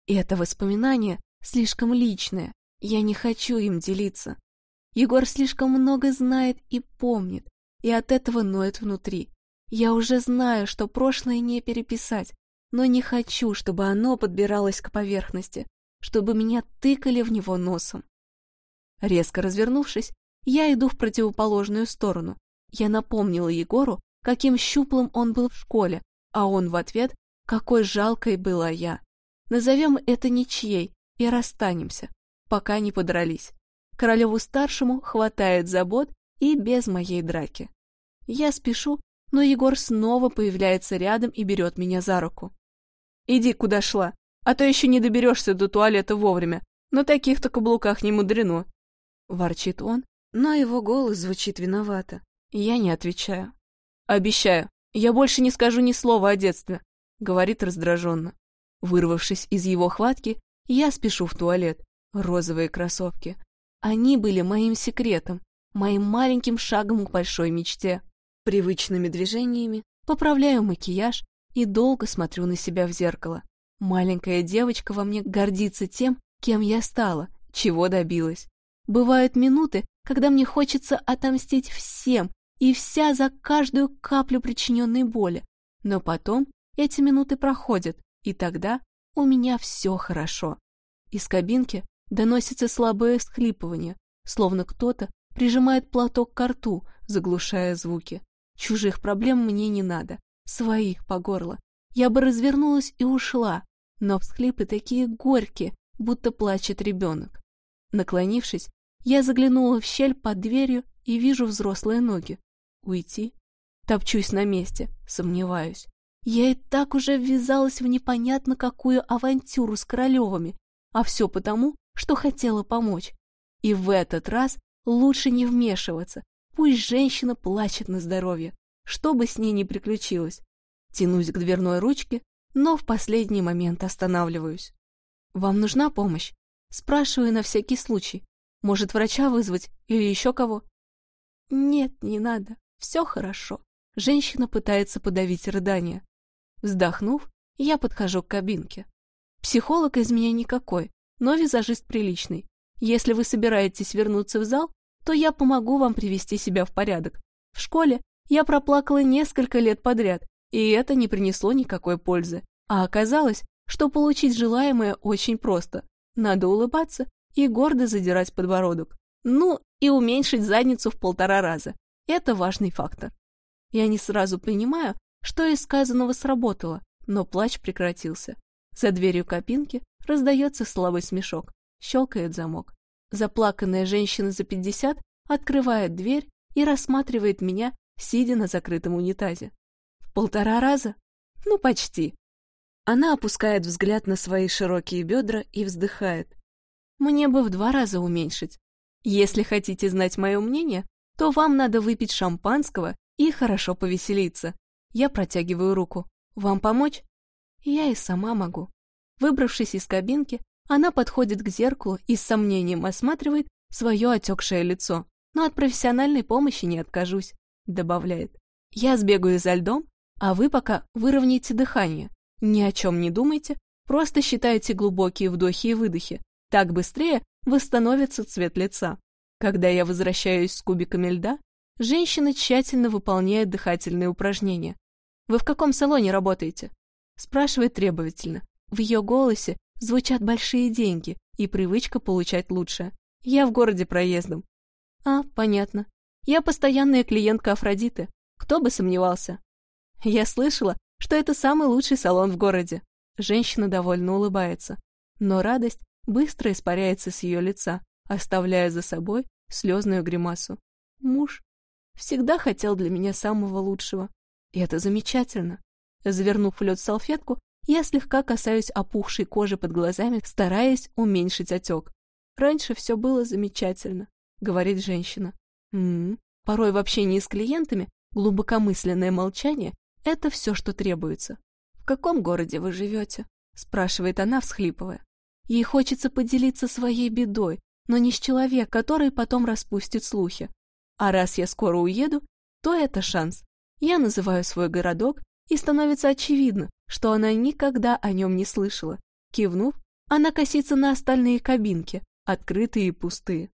И это воспоминание слишком личное, я не хочу им делиться. Егор слишком много знает и помнит, и от этого ноет внутри. Я уже знаю, что прошлое не переписать, но не хочу, чтобы оно подбиралось к поверхности, чтобы меня тыкали в него носом. Резко развернувшись, я иду в противоположную сторону. Я напомнила Егору, каким щуплым он был в школе, а он в ответ, какой жалкой была я. Назовем это ничьей и расстанемся, пока не подрались. Королеву-старшему хватает забот и без моей драки. Я спешу, но Егор снова появляется рядом и берет меня за руку. «Иди, куда шла, а то еще не доберешься до туалета вовремя. На таких-то каблуках не мудрено». Ворчит он, но его голос звучит виновато. Я не отвечаю. «Обещаю, я больше не скажу ни слова о детстве», — говорит раздраженно. Вырвавшись из его хватки, я спешу в туалет. Розовые кроссовки. Они были моим секретом, моим маленьким шагом к большой мечте. Привычными движениями поправляю макияж и долго смотрю на себя в зеркало. Маленькая девочка во мне гордится тем, кем я стала, чего добилась. Бывают минуты, когда мне хочется отомстить всем и вся за каждую каплю причиненной боли. Но потом эти минуты проходят, и тогда у меня все хорошо. Из кабинки доносится слабое схлипывание, словно кто-то прижимает платок к рту, заглушая звуки. Чужих проблем мне не надо, своих по горло. Я бы развернулась и ушла, но всхлипы такие горькие, будто плачет ребенок. Наклонившись, я заглянула в щель под дверью и вижу взрослые ноги. Уйти? Топчусь на месте, сомневаюсь. Я и так уже ввязалась в непонятно какую авантюру с Королевыми, а все потому, что хотела помочь. И в этот раз лучше не вмешиваться, пусть женщина плачет на здоровье, что бы с ней ни приключилось. Тянусь к дверной ручке, но в последний момент останавливаюсь. «Вам нужна помощь?» Спрашиваю на всякий случай. Может, врача вызвать или еще кого? Нет, не надо. Все хорошо. Женщина пытается подавить рыдание. Вздохнув, я подхожу к кабинке. Психолог из меня никакой, но визажист приличный. Если вы собираетесь вернуться в зал, то я помогу вам привести себя в порядок. В школе я проплакала несколько лет подряд, и это не принесло никакой пользы. А оказалось, что получить желаемое очень просто. Надо улыбаться и гордо задирать подбородок. Ну, и уменьшить задницу в полтора раза. Это важный фактор. Я не сразу понимаю, что из сказанного сработало, но плач прекратился. За дверью кабинки раздается слабый смешок. Щелкает замок. Заплаканная женщина за пятьдесят открывает дверь и рассматривает меня, сидя на закрытом унитазе. Полтора раза? Ну, почти. Она опускает взгляд на свои широкие бедра и вздыхает. Мне бы в два раза уменьшить. Если хотите знать мое мнение, то вам надо выпить шампанского и хорошо повеселиться. Я протягиваю руку. Вам помочь? Я и сама могу. Выбравшись из кабинки, она подходит к зеркалу и с сомнением осматривает свое отекшее лицо. Но от профессиональной помощи не откажусь, добавляет. Я сбегаю за льдом, а вы пока выровняйте дыхание. Ни о чем не думайте, просто считайте глубокие вдохи и выдохи, так быстрее восстановится цвет лица. Когда я возвращаюсь с кубиками льда, женщина тщательно выполняет дыхательные упражнения. «Вы в каком салоне работаете?» Спрашивает требовательно. В ее голосе звучат большие деньги и привычка получать лучше. Я в городе проездом. А, понятно. Я постоянная клиентка Афродиты. Кто бы сомневался. Я слышала, что это самый лучший салон в городе. Женщина довольно улыбается. Но радость быстро испаряется с ее лица, оставляя за собой слезную гримасу. Муж всегда хотел для меня самого лучшего. И это замечательно. Завернув в лед салфетку, я слегка касаюсь опухшей кожи под глазами, стараясь уменьшить отек. Раньше все было замечательно, говорит женщина. М -м -м. Порой в общении с клиентами глубокомысленное молчание — это все, что требуется. В каком городе вы живете? спрашивает она, всхлипывая. Ей хочется поделиться своей бедой, но не с человеком, который потом распустит слухи. А раз я скоро уеду, то это шанс. Я называю свой городок, и становится очевидно, что она никогда о нем не слышала. Кивнув, она косится на остальные кабинки, открытые и пустые.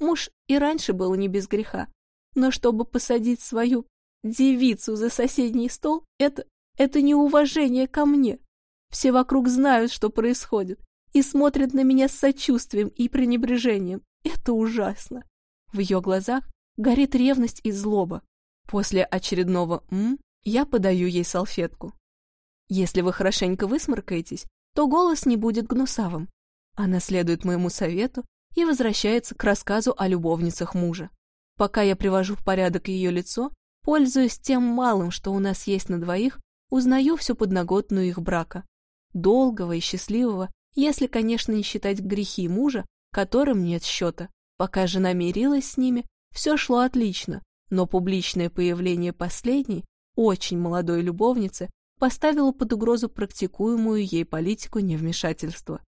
Муж и раньше был не без греха, но чтобы посадить свою девицу за соседний стол, это, это неуважение ко мне. Все вокруг знают, что происходит, и смотрят на меня с сочувствием и пренебрежением. Это ужасно. В ее глазах горит ревность и злоба. После очередного «м» я подаю ей салфетку. Если вы хорошенько высморкаетесь, то голос не будет гнусавым. Она следует моему совету и возвращается к рассказу о любовницах мужа. Пока я привожу в порядок ее лицо, пользуясь тем малым, что у нас есть на двоих, узнаю всю подноготную их брака. Долгого и счастливого, если, конечно, не считать грехи мужа, которым нет счета. Пока жена мирилась с ними, все шло отлично, но публичное появление последней, очень молодой любовницы, поставило под угрозу практикуемую ей политику невмешательства.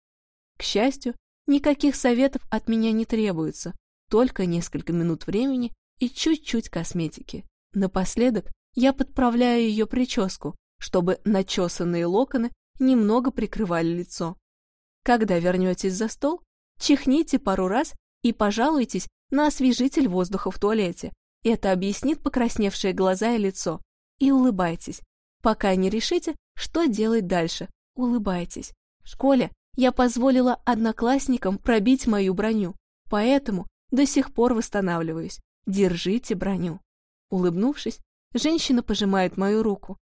К счастью, никаких советов от меня не требуется, только несколько минут времени и чуть-чуть косметики. Напоследок я подправляю ее прическу, чтобы начесанные локоны немного прикрывали лицо. Когда вернетесь за стол, чихните пару раз и пожалуйтесь на освежитель воздуха в туалете. Это объяснит покрасневшие глаза и лицо. И улыбайтесь. Пока не решите, что делать дальше, улыбайтесь. В школе я позволила одноклассникам пробить мою броню, поэтому до сих пор восстанавливаюсь. Держите броню. Улыбнувшись, женщина пожимает мою руку.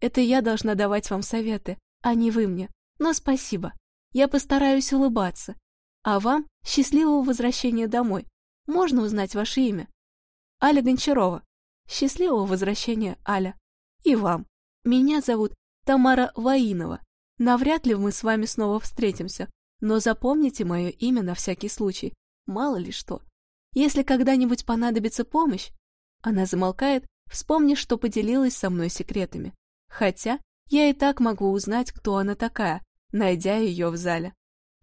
Это я должна давать вам советы, а не вы мне. Но спасибо. Я постараюсь улыбаться. А вам счастливого возвращения домой. Можно узнать ваше имя? Аля Гончарова. Счастливого возвращения, Аля. И вам. Меня зовут Тамара Ваинова. Навряд ли мы с вами снова встретимся, но запомните мое имя на всякий случай. Мало ли что. Если когда-нибудь понадобится помощь... Она замолкает, вспомнив, что поделилась со мной секретами. Хотя я и так могу узнать, кто она такая, найдя ее в зале.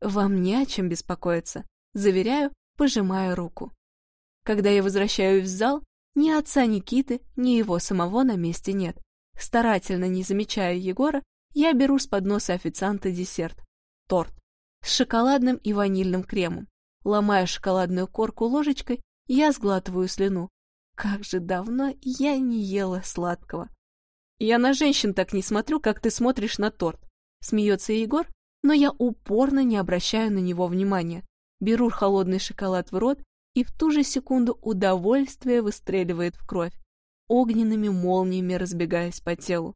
Вам не о чем беспокоиться, заверяю, пожимая руку. Когда я возвращаюсь в зал, ни отца Никиты, ни его самого на месте нет. Старательно не замечая Егора, я беру с подноса официанта десерт – торт с шоколадным и ванильным кремом. Ломая шоколадную корку ложечкой, я сглатываю слюну. Как же давно я не ела сладкого. Я на женщин так не смотрю, как ты смотришь на торт. Смеется Егор, но я упорно не обращаю на него внимания. Беру холодный шоколад в рот, и в ту же секунду удовольствие выстреливает в кровь, огненными молниями разбегаясь по телу.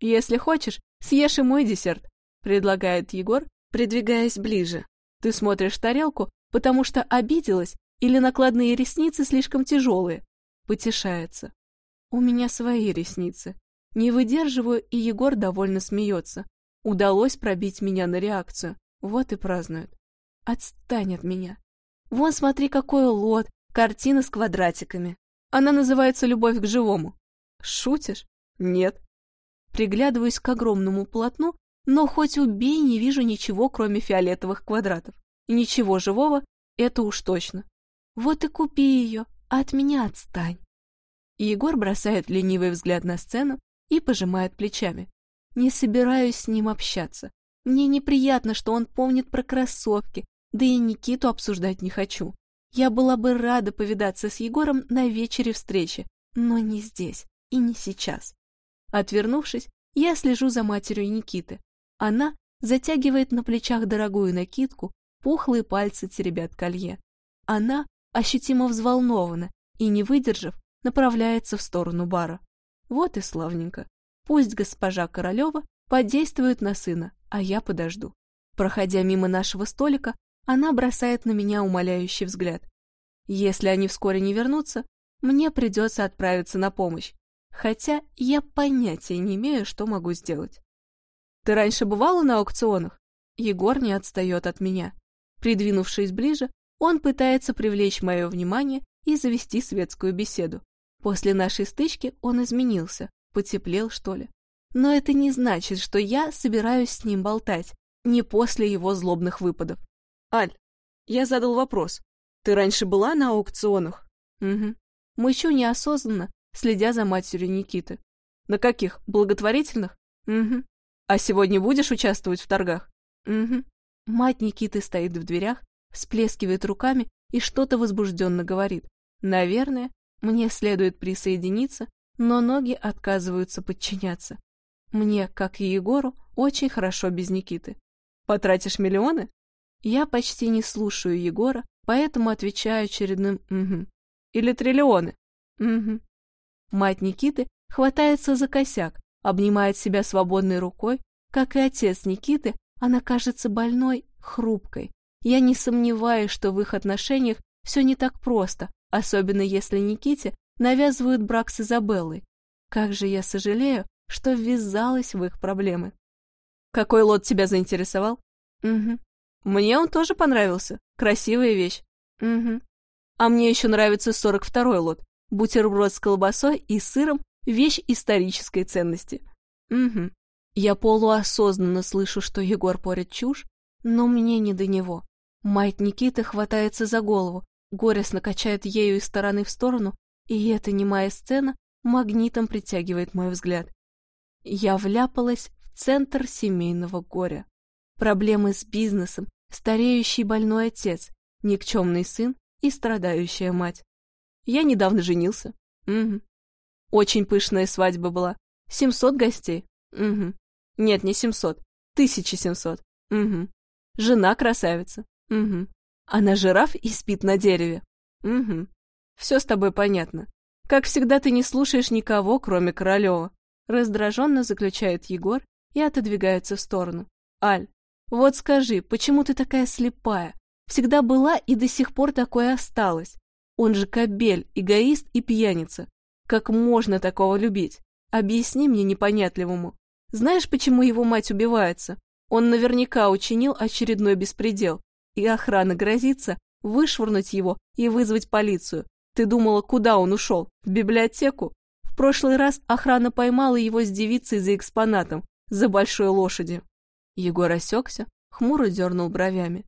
«Если хочешь, съешь и мой десерт», — предлагает Егор, придвигаясь ближе. «Ты смотришь тарелку, потому что обиделась или накладные ресницы слишком тяжелые?» Потешается. «У меня свои ресницы». Не выдерживаю, и Егор довольно смеется. Удалось пробить меня на реакцию. Вот и празднуют. Отстань от меня. Вон смотри, какой лот, картина с квадратиками. Она называется «Любовь к живому». Шутишь? Нет. Приглядываюсь к огромному полотну, но хоть убей, не вижу ничего, кроме фиолетовых квадратов. Ничего живого, это уж точно. Вот и купи ее, от меня отстань. Егор бросает ленивый взгляд на сцену и пожимает плечами. Не собираюсь с ним общаться. Мне неприятно, что он помнит про кроссовки, да и Никиту обсуждать не хочу. Я была бы рада повидаться с Егором на вечере встречи, но не здесь и не сейчас. Отвернувшись, я слежу за матерью Никиты. Она затягивает на плечах дорогую накидку, пухлые пальцы теребят колье. Она ощутимо взволнована и, не выдержав, направляется в сторону бара. Вот и славненько. Пусть госпожа Королева подействует на сына, а я подожду. Проходя мимо нашего столика, она бросает на меня умоляющий взгляд. Если они вскоре не вернутся, мне придется отправиться на помощь, хотя я понятия не имею, что могу сделать. Ты раньше бывала на аукционах? Егор не отстает от меня. Придвинувшись ближе, он пытается привлечь мое внимание и завести светскую беседу. После нашей стычки он изменился, потеплел, что ли. Но это не значит, что я собираюсь с ним болтать, не после его злобных выпадов. Аль, я задал вопрос. Ты раньше была на аукционах? Угу. Мычу неосознанно, следя за матерью Никиты. На каких? Благотворительных? Угу. А сегодня будешь участвовать в торгах? Угу. Мать Никиты стоит в дверях, всплескивает руками и что-то возбужденно говорит. Наверное, мне следует присоединиться, но ноги отказываются подчиняться. Мне, как и Егору, очень хорошо без Никиты. Потратишь миллионы? Я почти не слушаю Егора, поэтому отвечаю очередным «угу». Или триллионы? Угу. Мать Никиты хватается за косяк, обнимает себя свободной рукой. Как и отец Никиты, она кажется больной, хрупкой. Я не сомневаюсь, что в их отношениях все не так просто, особенно если Никите навязывают брак с Изабеллой. Как же я сожалею, что ввязалась в их проблемы. Какой лот тебя заинтересовал? Угу. Мне он тоже понравился. Красивая вещь. Угу. А мне еще нравится 42-й лот. Бутерброд с колбасой и сыром – вещь исторической ценности. Угу. Я полуосознанно слышу, что Егор порит чушь, но мне не до него. Мать Никиты хватается за голову, горестно качает ею из стороны в сторону, и эта немая сцена магнитом притягивает мой взгляд. Я вляпалась в центр семейного горя. Проблемы с бизнесом, стареющий больной отец, никчемный сын и страдающая мать. Я недавно женился. Угу. Очень пышная свадьба была. Семьсот гостей. Угу. Нет, не семьсот. Тысяча семьсот. Угу. Жена красавица. Угу. Она жираф и спит на дереве. Угу. Все с тобой понятно. Как всегда, ты не слушаешь никого, кроме Королева. Раздраженно заключает Егор и отодвигается в сторону. Аль, вот скажи, почему ты такая слепая? Всегда была и до сих пор такой осталась. Он же кобель, эгоист и пьяница. Как можно такого любить? Объясни мне непонятливому. Знаешь, почему его мать убивается? Он наверняка учинил очередной беспредел, и охрана грозится вышвырнуть его и вызвать полицию. Ты думала, куда он ушел? В библиотеку? В прошлый раз охрана поймала его с девицей за экспонатом, за большой лошадью. Егор осекся, хмуро дернул бровями.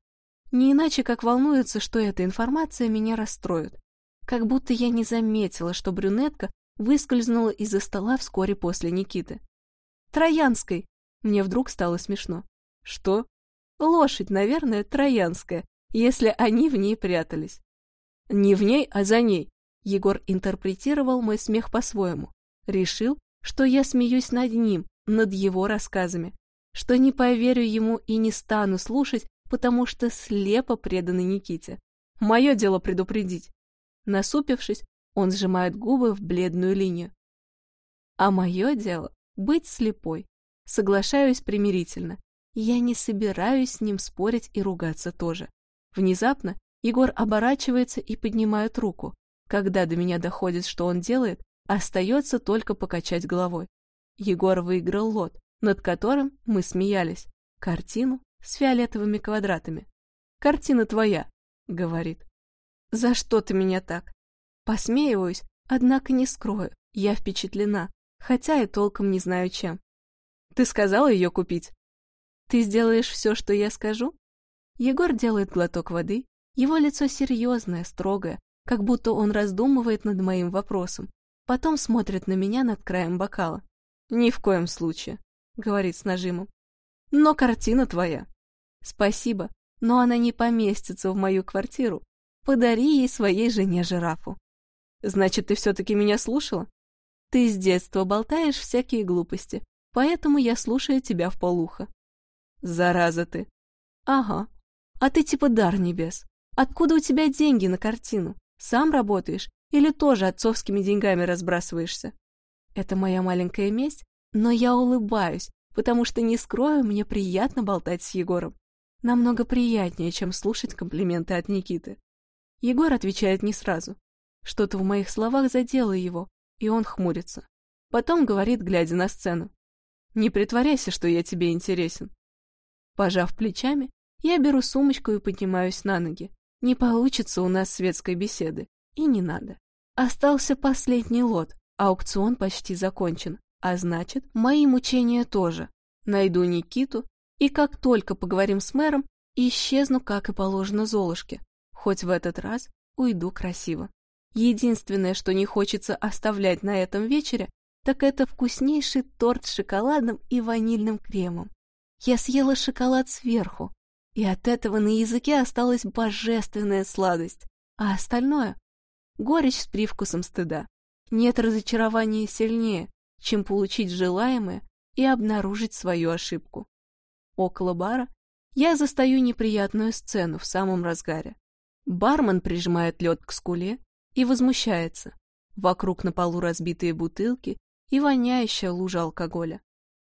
Не иначе, как волнуется, что эта информация меня расстроит. Как будто я не заметила, что брюнетка выскользнула из-за стола вскоре после Никиты. «Троянской!» Мне вдруг стало смешно. «Что?» «Лошадь, наверное, троянская, если они в ней прятались». «Не в ней, а за ней!» Егор интерпретировал мой смех по-своему. Решил, что я смеюсь над ним, над его рассказами, что не поверю ему и не стану слушать, потому что слепо преданы Никите. Мое дело предупредить. Насупившись, он сжимает губы в бледную линию. А мое дело — быть слепой. Соглашаюсь примирительно. Я не собираюсь с ним спорить и ругаться тоже. Внезапно Егор оборачивается и поднимает руку. Когда до меня доходит, что он делает, остается только покачать головой. Егор выиграл лот, над которым мы смеялись. Картину с фиолетовыми квадратами. «Картина твоя», — говорит. «За что ты меня так?» Посмеиваюсь, однако не скрою, я впечатлена, хотя и толком не знаю чем. «Ты сказала ее купить?» «Ты сделаешь все, что я скажу?» Егор делает глоток воды, его лицо серьезное, строгое, как будто он раздумывает над моим вопросом, потом смотрит на меня над краем бокала. «Ни в коем случае», — говорит с нажимом. «Но картина твоя». «Спасибо, но она не поместится в мою квартиру, Подари ей своей жене-жирафу. Значит, ты все-таки меня слушала? Ты с детства болтаешь всякие глупости, поэтому я слушаю тебя в полухо. Зараза ты. Ага. А ты типа дар небес. Откуда у тебя деньги на картину? Сам работаешь или тоже отцовскими деньгами разбрасываешься? Это моя маленькая месть, но я улыбаюсь, потому что, не скрою, мне приятно болтать с Егором. Намного приятнее, чем слушать комплименты от Никиты. Егор отвечает не сразу. Что-то в моих словах задело его, и он хмурится. Потом говорит, глядя на сцену. «Не притворяйся, что я тебе интересен». Пожав плечами, я беру сумочку и поднимаюсь на ноги. Не получится у нас светской беседы. И не надо. Остался последний лот. Аукцион почти закончен. А значит, мои мучения тоже. Найду Никиту, и как только поговорим с мэром, исчезну, как и положено Золушке хоть в этот раз уйду красиво. Единственное, что не хочется оставлять на этом вечере, так это вкуснейший торт с шоколадом и ванильным кремом. Я съела шоколад сверху, и от этого на языке осталась божественная сладость, а остальное — горечь с привкусом стыда. Нет разочарования сильнее, чем получить желаемое и обнаружить свою ошибку. Около бара я застаю неприятную сцену в самом разгаре. Бармен прижимает лед к скуле и возмущается. Вокруг на полу разбитые бутылки и воняющая лужа алкоголя.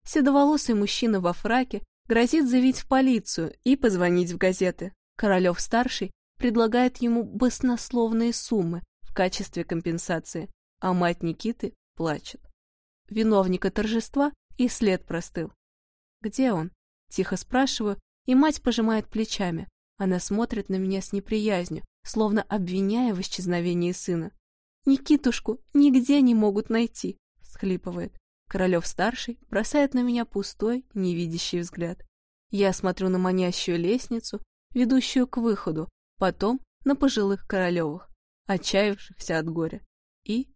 Седоволосый мужчина во фраке грозит заявить в полицию и позвонить в газеты. Королев-старший предлагает ему баснословные суммы в качестве компенсации, а мать Никиты плачет. Виновника торжества и след простыл. «Где он?» — тихо спрашиваю, и мать пожимает плечами. Она смотрит на меня с неприязнью, словно обвиняя в исчезновении сына. «Никитушку нигде не могут найти», — всхлипывает. Королев-старший бросает на меня пустой, невидящий взгляд. Я смотрю на манящую лестницу, ведущую к выходу, потом на пожилых Королевых, отчаявшихся от горя. И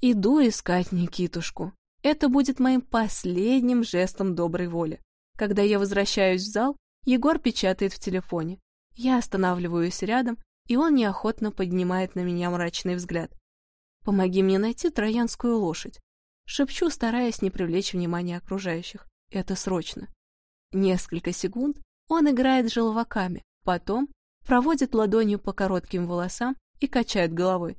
иду искать Никитушку. Это будет моим последним жестом доброй воли. Когда я возвращаюсь в зал, Егор печатает в телефоне. Я останавливаюсь рядом, и он неохотно поднимает на меня мрачный взгляд. «Помоги мне найти троянскую лошадь». Шепчу, стараясь не привлечь внимания окружающих. Это срочно. Несколько секунд он играет желваками, потом проводит ладонью по коротким волосам и качает головой.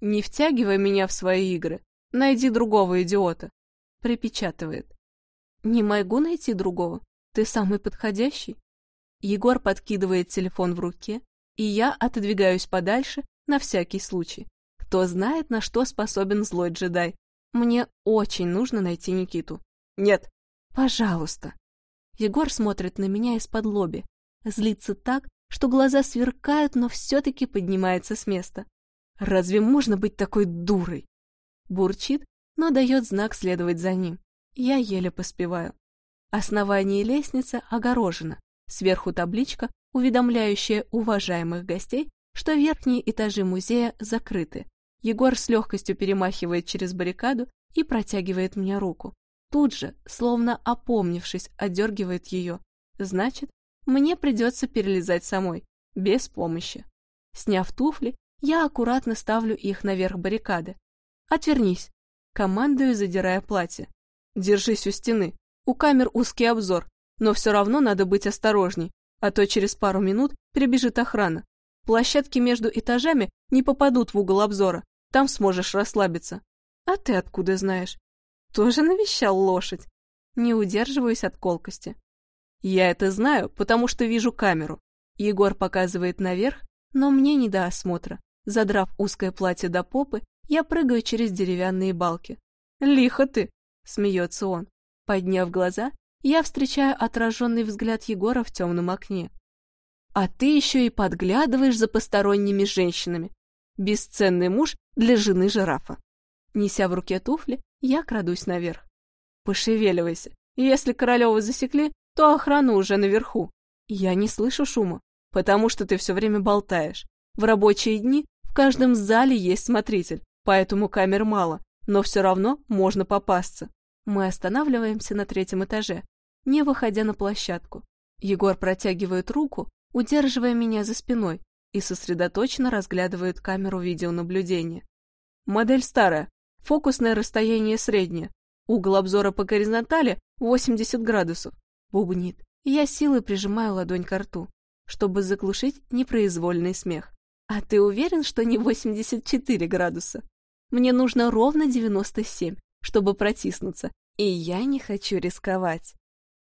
«Не втягивай меня в свои игры. Найди другого идиота», — припечатывает. «Не могу найти другого. Ты самый подходящий». Егор подкидывает телефон в руке, и я отодвигаюсь подальше на всякий случай. Кто знает, на что способен злой джедай. Мне очень нужно найти Никиту. Нет. Пожалуйста. Егор смотрит на меня из-под лоби. Злится так, что глаза сверкают, но все-таки поднимается с места. Разве можно быть такой дурой? Бурчит, но дает знак следовать за ним. Я еле поспеваю. Основание лестницы огорожено. Сверху табличка, уведомляющая уважаемых гостей, что верхние этажи музея закрыты. Егор с легкостью перемахивает через баррикаду и протягивает мне руку. Тут же, словно опомнившись, отдергивает ее. Значит, мне придется перелезать самой, без помощи. Сняв туфли, я аккуратно ставлю их наверх баррикады. «Отвернись!» Командую, задирая платье. «Держись у стены. У камер узкий обзор, но все равно надо быть осторожней, а то через пару минут прибежит охрана. Площадки между этажами не попадут в угол обзора, там сможешь расслабиться. А ты откуда знаешь? Тоже навещал лошадь. Не удерживаюсь от колкости. Я это знаю, потому что вижу камеру. Егор показывает наверх, но мне не до осмотра. Задрав узкое платье до попы, я прыгаю через деревянные балки. «Лихо ты!» — смеется он. Подняв глаза, я встречаю отраженный взгляд Егора в темном окне. «А ты еще и подглядываешь за посторонними женщинами. Бесценный муж для жены жирафа». Неся в руке туфли, я крадусь наверх. «Пошевеливайся. Если Королеву засекли, то охрана уже наверху. Я не слышу шума, потому что ты все время болтаешь. В рабочие дни в каждом зале есть смотритель, поэтому камер мало, но все равно можно попасться. Мы останавливаемся на третьем этаже, не выходя на площадку. Егор протягивает руку, удерживая меня за спиной, и сосредоточенно разглядывает камеру видеонаблюдения. Модель старая, фокусное расстояние среднее, угол обзора по горизонтали 80 градусов. Бубнит. Я силой прижимаю ладонь к рту, чтобы заглушить непроизвольный смех. А ты уверен, что не 84 градуса? Мне нужно ровно 97, чтобы протиснуться, и я не хочу рисковать.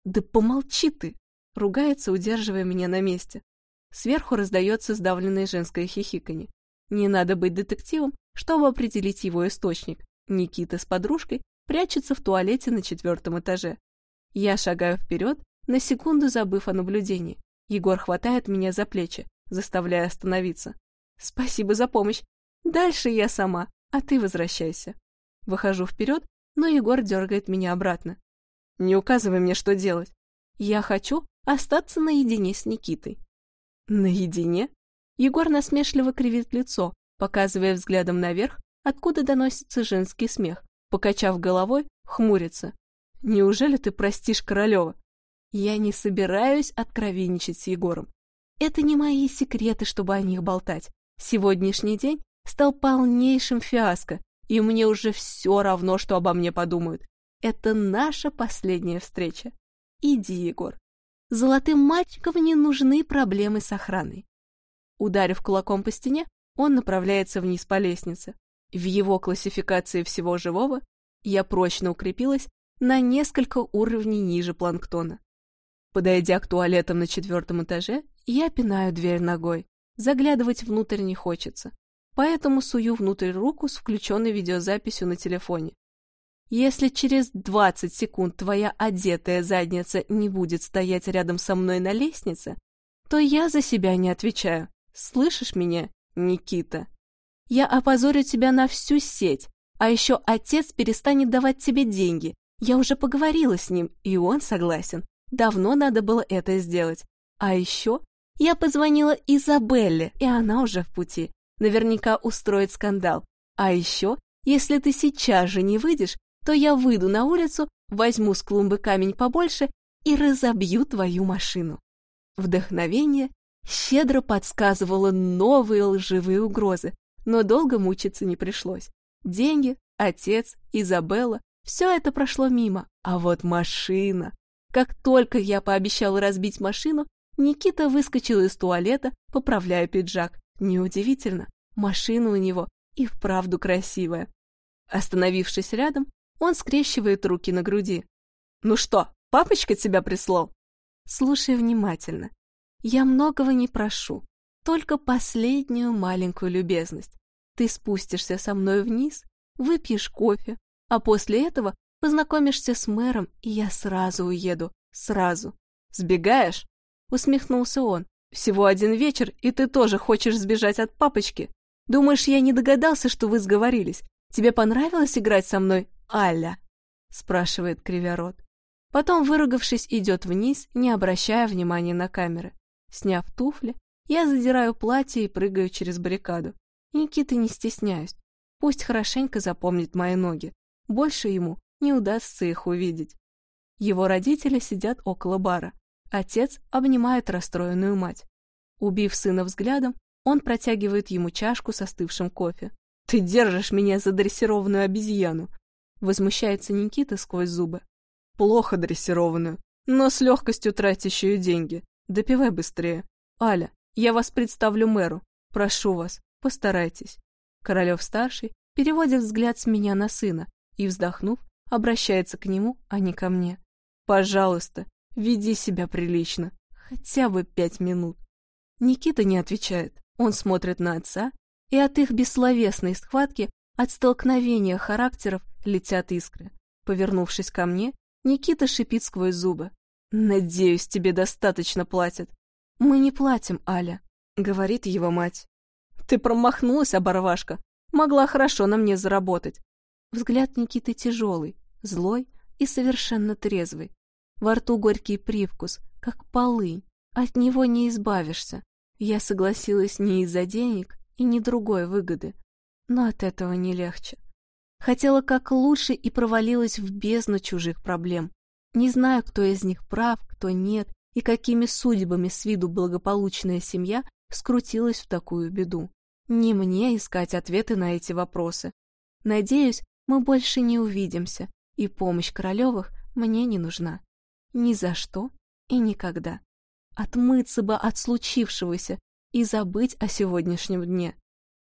Да помолчи ты! Ругается, удерживая меня на месте. Сверху раздается сдавленное женское хихиканье. Не надо быть детективом, чтобы определить его источник. Никита с подружкой прячется в туалете на четвертом этаже. Я шагаю вперед, на секунду забыв о наблюдении. Егор хватает меня за плечи, заставляя остановиться. «Спасибо за помощь. Дальше я сама, а ты возвращайся». Выхожу вперед, но Егор дергает меня обратно. «Не указывай мне, что делать. Я хочу остаться наедине с Никитой». «Наедине?» Егор насмешливо кривит лицо, показывая взглядом наверх, откуда доносится женский смех. Покачав головой, хмурится. «Неужели ты простишь Королева?» Я не собираюсь откровенничать с Егором. Это не мои секреты, чтобы о них болтать. Сегодняшний день стал полнейшим фиаско, и мне уже все равно, что обо мне подумают. Это наша последняя встреча. Иди, Егор. Золотым мальчикам не нужны проблемы с охраной. Ударив кулаком по стене, он направляется вниз по лестнице. В его классификации всего живого я прочно укрепилась на несколько уровней ниже планктона. Подойдя к туалетам на четвертом этаже, я пинаю дверь ногой. Заглядывать внутрь не хочется, поэтому сую внутрь руку с включенной видеозаписью на телефоне. Если через 20 секунд твоя одетая задница не будет стоять рядом со мной на лестнице, то я за себя не отвечаю. Слышишь меня, Никита? Я опозорю тебя на всю сеть, а еще отец перестанет давать тебе деньги. Я уже поговорила с ним, и он согласен. Давно надо было это сделать. А еще я позвонила Изабелле, и она уже в пути. Наверняка устроит скандал. А еще, если ты сейчас же не выйдешь, то я выйду на улицу, возьму с клумбы камень побольше и разобью твою машину. Вдохновение щедро подсказывало новые лживые угрозы, но долго мучиться не пришлось. Деньги, отец, Изабелла — все это прошло мимо, а вот машина... Как только я пообещала разбить машину, Никита выскочил из туалета, поправляя пиджак. Неудивительно, машина у него и вправду красивая. Остановившись рядом, он скрещивает руки на груди. «Ну что, папочка тебя прислал?» Слушай внимательно. Я многого не прошу, только последнюю маленькую любезность. Ты спустишься со мной вниз, выпьешь кофе, а после этого познакомишься с мэром, и я сразу уеду, сразу. Сбегаешь? Усмехнулся он. Всего один вечер, и ты тоже хочешь сбежать от папочки? Думаешь, я не догадался, что вы сговорились? Тебе понравилось играть со мной, Аля? Спрашивает кривя Потом, выругавшись, идет вниз, не обращая внимания на камеры. Сняв туфли, я задираю платье и прыгаю через баррикаду. Никиты не стесняюсь. Пусть хорошенько запомнит мои ноги. Больше ему не удастся их увидеть. Его родители сидят около бара. Отец обнимает расстроенную мать. Убив сына взглядом, он протягивает ему чашку со остывшим кофе. «Ты держишь меня за дрессированную обезьяну!» Возмущается Никита сквозь зубы. «Плохо дрессированную, но с легкостью тратящую деньги. Допивай быстрее. Аля, я вас представлю мэру. Прошу вас, постарайтесь». Королев-старший переводит взгляд с меня на сына и, вздохнув, обращается к нему, а не ко мне. «Пожалуйста, веди себя прилично. Хотя бы пять минут». Никита не отвечает. Он смотрит на отца, и от их бессловесной схватки, от столкновения характеров летят искры. Повернувшись ко мне, Никита шипит сквозь зубы. «Надеюсь, тебе достаточно платят». «Мы не платим, Аля», — говорит его мать. «Ты промахнулась, оборвашка. Могла хорошо на мне заработать. Взгляд Никиты тяжелый, злой и совершенно трезвый. Во рту горький привкус, как полынь. От него не избавишься. Я согласилась не из-за денег и не другой выгоды, но от этого не легче. Хотела как лучше и провалилась в бездну чужих проблем. Не знаю, кто из них прав, кто нет, и какими судьбами с виду благополучная семья скрутилась в такую беду. Не мне искать ответы на эти вопросы. Надеюсь, мы больше не увидимся, и помощь Королевых мне не нужна. Ни за что и никогда. Отмыться бы от случившегося и забыть о сегодняшнем дне.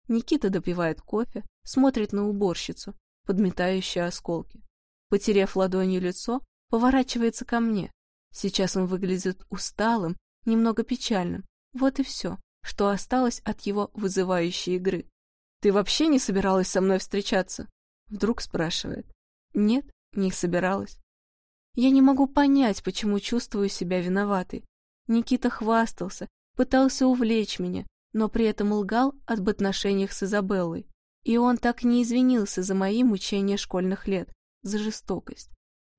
Никита допивает кофе, смотрит на уборщицу, подметающую осколки. Потеряв ладонью лицо, поворачивается ко мне. Сейчас он выглядит усталым, немного печальным. Вот и все, что осталось от его вызывающей игры. «Ты вообще не собиралась со мной встречаться?» Вдруг спрашивает. Нет, не собиралась. Я не могу понять, почему чувствую себя виноватой. Никита хвастался, пытался увлечь меня, но при этом лгал об отношениях с Изабеллой. И он так не извинился за мои мучения школьных лет, за жестокость.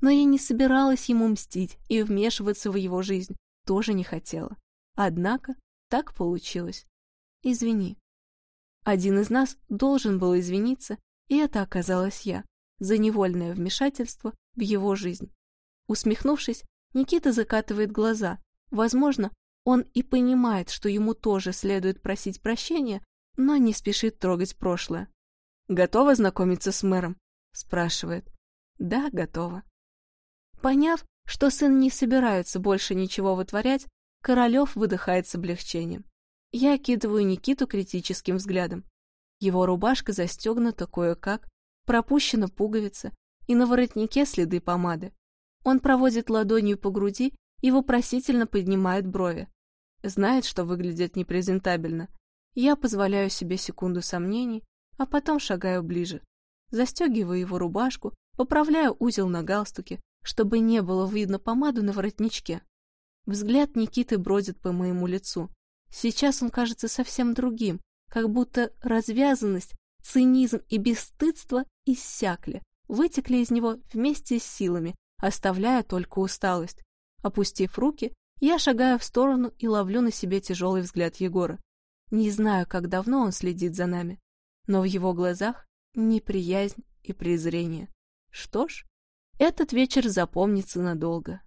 Но я не собиралась ему мстить и вмешиваться в его жизнь, тоже не хотела. Однако так получилось. Извини. Один из нас должен был извиниться, и это оказалась я, за невольное вмешательство в его жизнь. Усмехнувшись, Никита закатывает глаза. Возможно, он и понимает, что ему тоже следует просить прощения, но не спешит трогать прошлое. «Готова знакомиться с мэром?» – спрашивает. «Да, готова». Поняв, что сын не собирается больше ничего вытворять, Королев выдыхает с облегчением. Я окидываю Никиту критическим взглядом. Его рубашка застегнута кое-как, пропущена пуговица, и на воротнике следы помады. Он проводит ладонью по груди и вопросительно поднимает брови. Знает, что выглядит непрезентабельно. Я позволяю себе секунду сомнений, а потом шагаю ближе. Застегиваю его рубашку, поправляю узел на галстуке, чтобы не было видно помаду на воротничке. Взгляд Никиты бродит по моему лицу. Сейчас он кажется совсем другим, как будто развязанность, цинизм и бесстыдство иссякли, вытекли из него вместе с силами, оставляя только усталость. Опустив руки, я шагаю в сторону и ловлю на себе тяжелый взгляд Егора. Не знаю, как давно он следит за нами, но в его глазах неприязнь и презрение. Что ж, этот вечер запомнится надолго.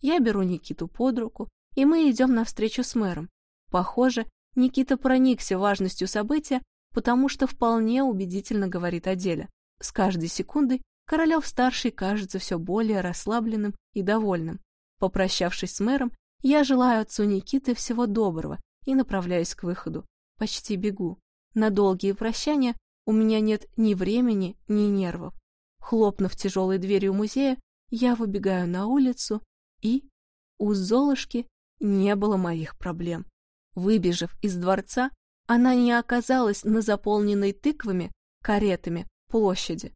Я беру Никиту под руку, и мы идем навстречу с мэром. Похоже, Никита проникся важностью события, потому что вполне убедительно говорит о деле. С каждой секундой Королев-старший кажется все более расслабленным и довольным. Попрощавшись с мэром, я желаю отцу Никиты всего доброго и направляюсь к выходу. Почти бегу. На долгие прощания у меня нет ни времени, ни нервов. Хлопнув тяжелой дверью музея, я выбегаю на улицу, и у Золушки не было моих проблем. Выбежав из дворца, она не оказалась на заполненной тыквами, каретами, площади.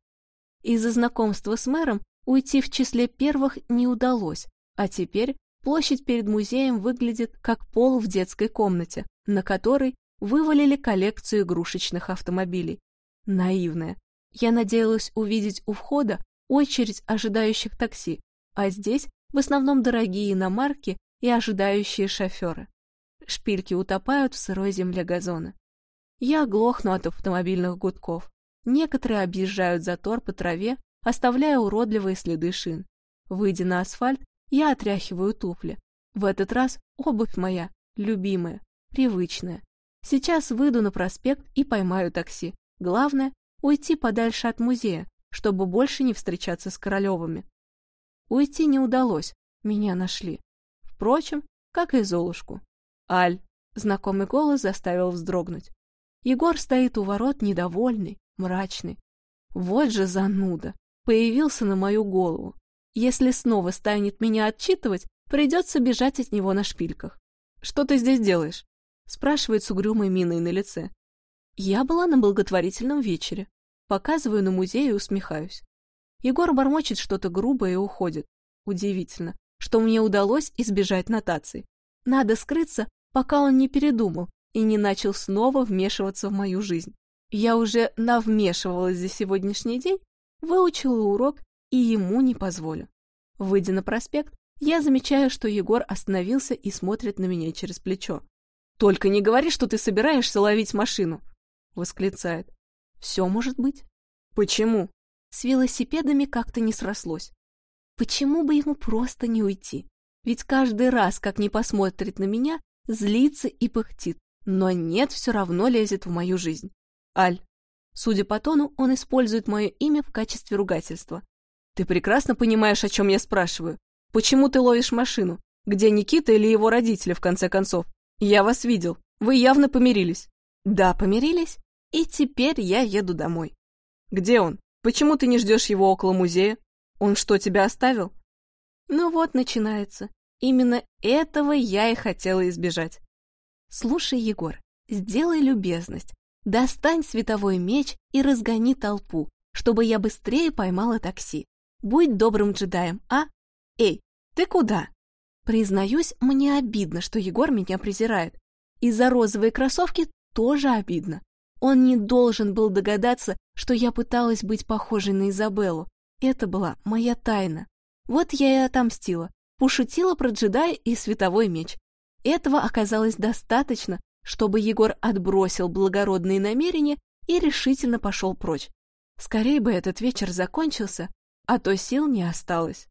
Из-за знакомства с мэром уйти в числе первых не удалось, а теперь площадь перед музеем выглядит как пол в детской комнате, на которой вывалили коллекцию игрушечных автомобилей. Наивная. Я надеялась увидеть у входа очередь ожидающих такси, а здесь в основном дорогие иномарки и ожидающие шоферы. Шпильки утопают в сырой земле газона. Я глохну от автомобильных гудков. Некоторые объезжают затор по траве, оставляя уродливые следы шин. Выйдя на асфальт, я отряхиваю туфли. В этот раз обувь моя, любимая, привычная. Сейчас выйду на проспект и поймаю такси. Главное уйти подальше от музея, чтобы больше не встречаться с Королевыми. Уйти не удалось, меня нашли. Впрочем, как и Золушку. «Аль!» — знакомый голос заставил вздрогнуть. Егор стоит у ворот недовольный, мрачный. Вот же зануда! Появился на мою голову. Если снова станет меня отчитывать, придется бежать от него на шпильках. «Что ты здесь делаешь?» — спрашивает с угрюмой миной на лице. Я была на благотворительном вечере. Показываю на музей и усмехаюсь. Егор бормочет что-то грубое и уходит. Удивительно, что мне удалось избежать нотаций. Надо скрыться, пока он не передумал и не начал снова вмешиваться в мою жизнь. Я уже навмешивалась за сегодняшний день, выучила урок и ему не позволю. Выйдя на проспект, я замечаю, что Егор остановился и смотрит на меня через плечо. «Только не говори, что ты собираешься ловить машину!» — восклицает. «Все может быть». «Почему?» С велосипедами как-то не срослось. Почему бы ему просто не уйти? Ведь каждый раз, как не посмотрит на меня, злится и пыхтит, но нет, все равно лезет в мою жизнь. Аль. Судя по тону, он использует мое имя в качестве ругательства. Ты прекрасно понимаешь, о чем я спрашиваю. Почему ты ловишь машину? Где Никита или его родители, в конце концов? Я вас видел. Вы явно помирились. Да, помирились. И теперь я еду домой. Где он? Почему ты не ждешь его около музея? Он что, тебя оставил? Ну вот, начинается. Именно этого я и хотела избежать. Слушай, Егор, сделай любезность. Достань световой меч и разгони толпу, чтобы я быстрее поймала такси. Будь добрым джедаем, а? Эй, ты куда? Признаюсь, мне обидно, что Егор меня презирает. И за розовые кроссовки тоже обидно. Он не должен был догадаться, что я пыталась быть похожей на Изабеллу. Это была моя тайна. Вот я и отомстила. Пошутила про джедая и световой меч. Этого оказалось достаточно, чтобы Егор отбросил благородные намерения и решительно пошел прочь. Скорее бы этот вечер закончился, а то сил не осталось.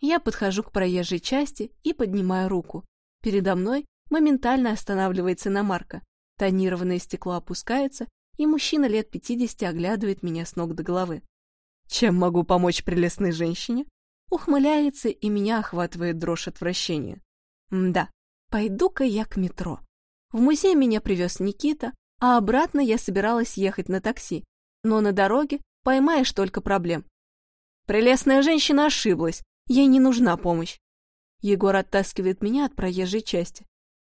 Я подхожу к проезжей части и поднимаю руку. Передо мной моментально останавливается иномарка. Тонированное стекло опускается, и мужчина лет пятидесяти оглядывает меня с ног до головы. «Чем могу помочь прелестной женщине?» Ухмыляется, и меня охватывает дрожь отвращения. Мда, пойду-ка я к метро. В музей меня привез Никита, а обратно я собиралась ехать на такси. Но на дороге поймаешь только проблем. Прелестная женщина ошиблась, ей не нужна помощь. Егор оттаскивает меня от проезжей части.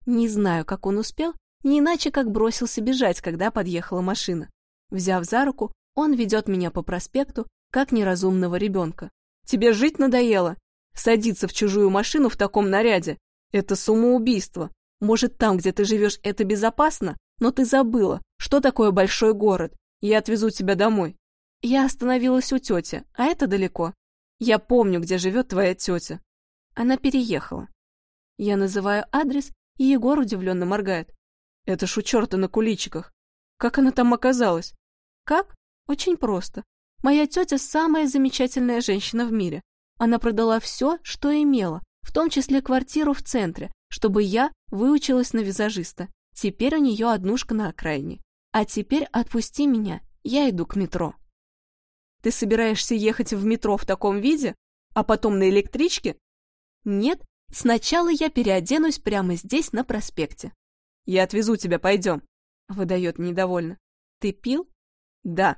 Не знаю, как он успел, не иначе как бросился бежать, когда подъехала машина. Взяв за руку, он ведет меня по проспекту, как неразумного ребенка. «Тебе жить надоело? Садиться в чужую машину в таком наряде? Это самоубийство. Может, там, где ты живешь, это безопасно? Но ты забыла, что такое большой город. Я отвезу тебя домой. Я остановилась у тети, а это далеко. Я помню, где живет твоя тетя. Она переехала. Я называю адрес, и Егор удивленно моргает. Это ж у черта на куличиках. Как она там оказалась? Как? Очень просто. Моя тетя самая замечательная женщина в мире. Она продала все, что имела, в том числе квартиру в центре, чтобы я выучилась на визажиста. Теперь у нее однушка на окраине. А теперь отпусти меня, я иду к метро. Ты собираешься ехать в метро в таком виде, а потом на электричке? Нет, сначала я переоденусь прямо здесь, на проспекте. Я отвезу тебя, пойдем, выдает недовольно. Ты пил? Да.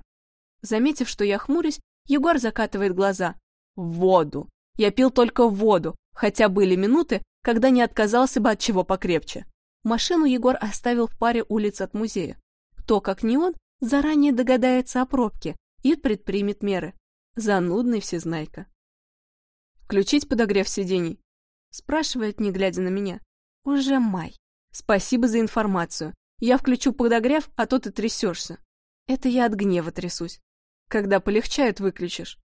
Заметив, что я хмурюсь, Егор закатывает глаза. Воду. Я пил только воду, хотя были минуты, когда не отказался бы от чего покрепче. Машину Егор оставил в паре улиц от музея. Кто, как не он, заранее догадается о пробке и предпримет меры. Занудный всезнайка. «Включить подогрев сидений?» Спрашивает, не глядя на меня. «Уже май. Спасибо за информацию. Я включу подогрев, а то ты трясешься. Это я от гнева трясусь. Когда полегчает, выключишь».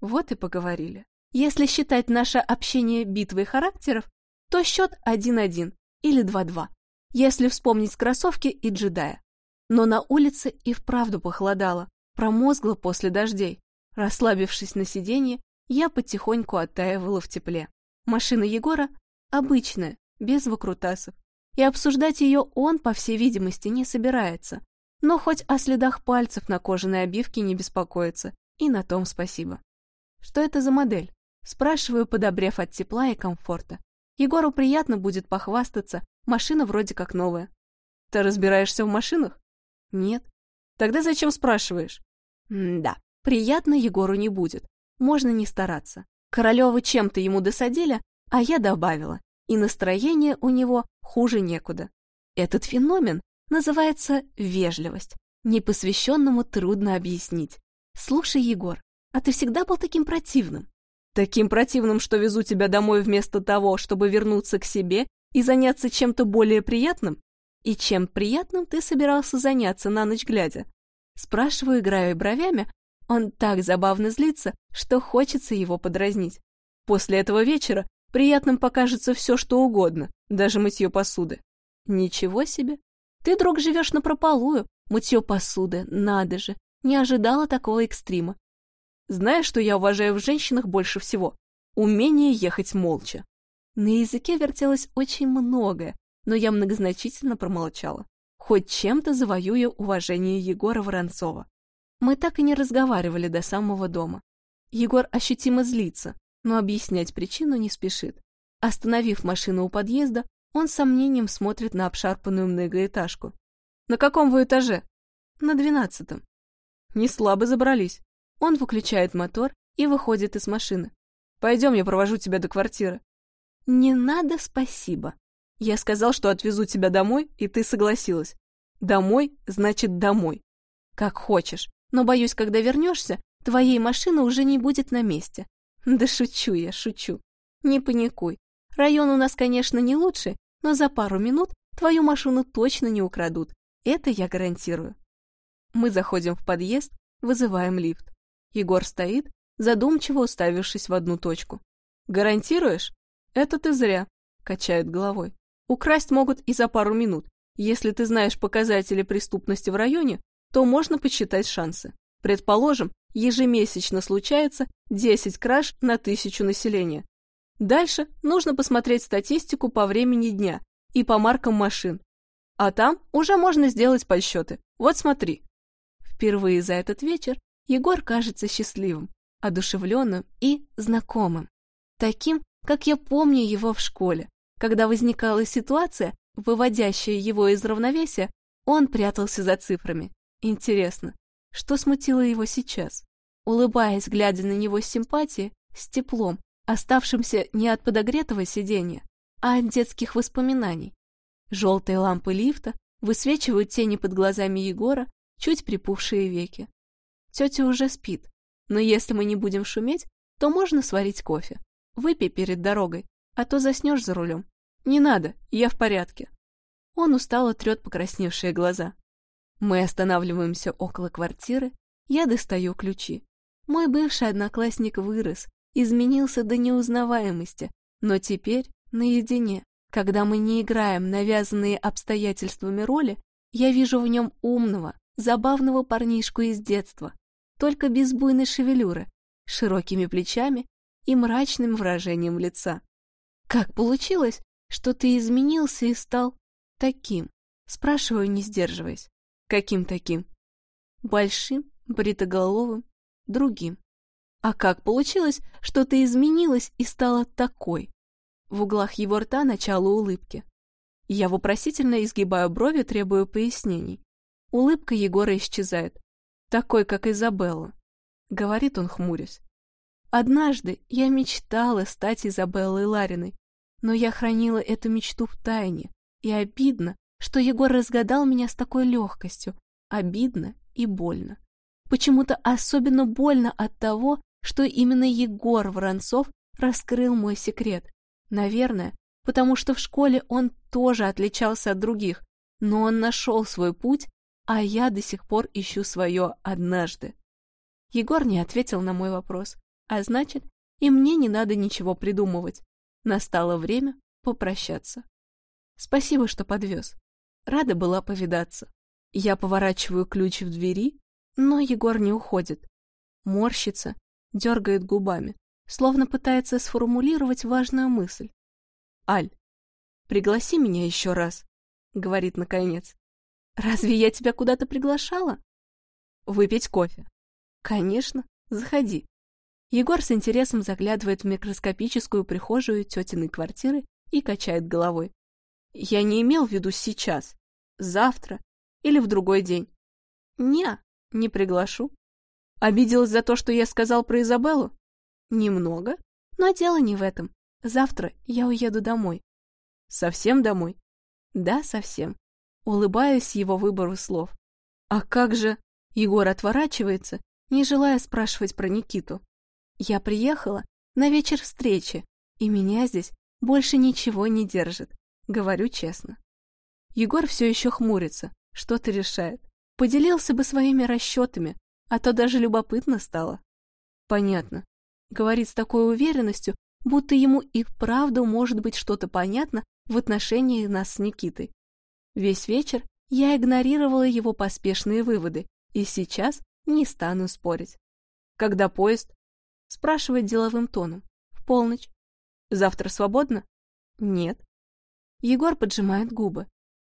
Вот и поговорили. Если считать наше общение битвой характеров, то счет 1-1 или 2-2, если вспомнить кроссовки и джедая. Но на улице и вправду похолодало, промозгло после дождей. Расслабившись на сиденье, я потихоньку оттаивала в тепле. Машина Егора обычная, без выкрутасов. И обсуждать ее он, по всей видимости, не собирается. Но хоть о следах пальцев на кожаной обивке не беспокоится, и на том спасибо. Что это за модель? Спрашиваю, подобрев от тепла и комфорта. Егору приятно будет похвастаться, машина вроде как новая. Ты разбираешься в машинах? Нет. Тогда зачем спрашиваешь? Да, приятно Егору не будет. Можно не стараться. Королевы чем-то ему досадили, а я добавила. И настроение у него хуже некуда. Этот феномен называется вежливость. Непосвященному трудно объяснить. Слушай, Егор, а ты всегда был таким противным? Таким противным, что везу тебя домой вместо того, чтобы вернуться к себе и заняться чем-то более приятным? И чем приятным ты собирался заняться на ночь глядя? Спрашиваю, играя бровями, он так забавно злится, что хочется его подразнить. После этого вечера приятным покажется все, что угодно, даже мытье посуды. Ничего себе! Ты, друг, живешь напропалую, мытье посуды, надо же, не ожидала такого экстрима. Знаешь, что я уважаю в женщинах больше всего? Умение ехать молча. На языке вертелось очень многое, но я многозначительно промолчала. Хоть чем-то завоюю уважение Егора Воронцова. Мы так и не разговаривали до самого дома. Егор ощутимо злится, но объяснять причину не спешит. Остановив машину у подъезда, он с сомнением смотрит на обшарпанную многоэтажку. «На каком вы этаже?» «На двенадцатом». «Не слабо забрались». Он выключает мотор и выходит из машины. «Пойдем, я провожу тебя до квартиры». «Не надо, спасибо. Я сказал, что отвезу тебя домой, и ты согласилась. Домой значит домой. Как хочешь, но боюсь, когда вернешься, твоей машины уже не будет на месте. Да шучу я, шучу. Не паникуй. Район у нас, конечно, не лучший, но за пару минут твою машину точно не украдут. Это я гарантирую. Мы заходим в подъезд, вызываем лифт. Егор стоит, задумчиво уставившись в одну точку. «Гарантируешь?» «Это ты зря», — качает головой. «Украсть могут и за пару минут. Если ты знаешь показатели преступности в районе, то можно подсчитать шансы. Предположим, ежемесячно случается 10 краж на тысячу населения. Дальше нужно посмотреть статистику по времени дня и по маркам машин. А там уже можно сделать подсчеты. Вот смотри. Впервые за этот вечер Егор кажется счастливым, одушевленным и знакомым. Таким, как я помню его в школе. Когда возникала ситуация, выводящая его из равновесия, он прятался за цифрами. Интересно, что смутило его сейчас? Улыбаясь, глядя на него с симпатией, с теплом, оставшимся не от подогретого сиденья, а от детских воспоминаний. Желтые лампы лифта высвечивают тени под глазами Егора, чуть припухшие веки. Тетя уже спит, но если мы не будем шуметь, то можно сварить кофе. Выпей перед дорогой, а то заснешь за рулем. Не надо, я в порядке. Он устало трет покрасневшие глаза. Мы останавливаемся около квартиры, я достаю ключи. Мой бывший одноклассник вырос, изменился до неузнаваемости, но теперь наедине. Когда мы не играем навязанные обстоятельствами роли, я вижу в нем умного, забавного парнишку из детства, только без буйной шевелюры, широкими плечами и мрачным выражением лица. «Как получилось, что ты изменился и стал таким?» Спрашиваю, не сдерживаясь. «Каким таким?» «Большим, бритоголовым, другим». «А как получилось, что ты изменилась и стала такой?» В углах его рта начало улыбки. Я вопросительно изгибаю брови, требую пояснений. Улыбка Егора исчезает. Такой, как Изабелла. Говорит он, хмурясь. Однажды я мечтала стать Изабеллой Лариной, но я хранила эту мечту в тайне, и обидно, что Егор разгадал меня с такой легкостью. Обидно и больно. Почему-то особенно больно от того, что именно Егор Воронцов раскрыл мой секрет. Наверное, потому что в школе он тоже отличался от других, но он нашел свой путь, а я до сих пор ищу свое однажды. Егор не ответил на мой вопрос, а значит, и мне не надо ничего придумывать. Настало время попрощаться. Спасибо, что подвез. Рада была повидаться. Я поворачиваю ключ в двери, но Егор не уходит. Морщится, дергает губами словно пытается сформулировать важную мысль. «Аль, пригласи меня еще раз», — говорит наконец. «Разве я тебя куда-то приглашала?» «Выпить кофе». «Конечно, заходи». Егор с интересом заглядывает в микроскопическую прихожую тетиной квартиры и качает головой. «Я не имел в виду сейчас, завтра или в другой день». «Не, не приглашу». «Обиделась за то, что я сказал про Изабеллу?» Немного, но дело не в этом. Завтра я уеду домой. Совсем домой? Да, совсем. Улыбаюсь его выбору слов. А как же... Егор отворачивается, не желая спрашивать про Никиту. Я приехала на вечер встречи, и меня здесь больше ничего не держит, говорю честно. Егор все еще хмурится, что-то решает. Поделился бы своими расчетами, а то даже любопытно стало. Понятно. Говорит с такой уверенностью, будто ему и вправду может быть что-то понятно в отношении нас с Никитой. Весь вечер я игнорировала его поспешные выводы, и сейчас не стану спорить. Когда поезд? Спрашивает деловым тоном. В полночь. Завтра свободно? Нет. Егор поджимает губы.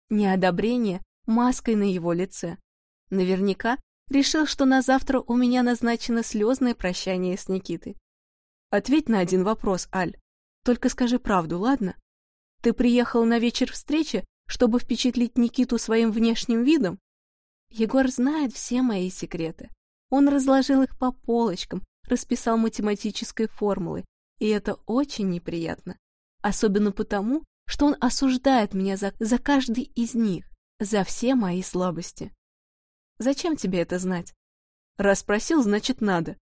Неодобрение маской на его лице. Наверняка решил, что на завтра у меня назначено слезное прощание с Никитой. Ответь на один вопрос, Аль. Только скажи правду, ладно? Ты приехал на вечер встречи, чтобы впечатлить Никиту своим внешним видом? Егор знает все мои секреты. Он разложил их по полочкам, расписал математической формулы, и это очень неприятно. Особенно потому, что он осуждает меня за, за каждый из них, за все мои слабости. Зачем тебе это знать? Раз спросил, значит надо.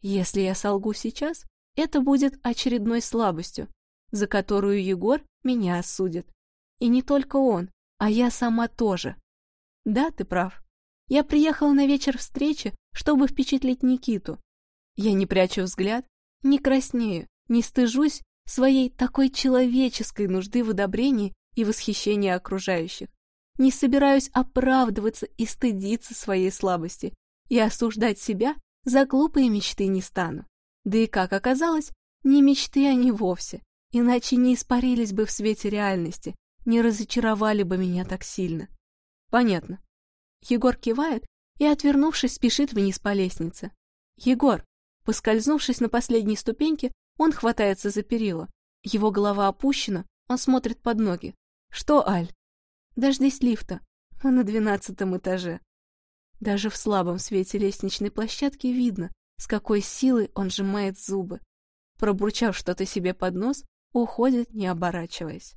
Если я солгу сейчас, это будет очередной слабостью, за которую Егор меня осудит. И не только он, а я сама тоже. Да, ты прав. Я приехала на вечер встречи, чтобы впечатлить Никиту. Я не прячу взгляд, не краснею, не стыжусь своей такой человеческой нужды в одобрении и восхищении окружающих. Не собираюсь оправдываться и стыдиться своей слабости, и осуждать себя за глупые мечты не стану. Да и как оказалось, не мечты они вовсе, иначе не испарились бы в свете реальности, не разочаровали бы меня так сильно. Понятно. Егор кивает и, отвернувшись, спешит вниз по лестнице. Егор, поскользнувшись на последней ступеньке, он хватается за перила. Его голова опущена, он смотрит под ноги. Что, Аль? Дождись лифта. Мы на двенадцатом этаже. Даже в слабом свете лестничной площадки видно, с какой силой он сжимает зубы. Пробурчав что-то себе под нос, уходит, не оборачиваясь.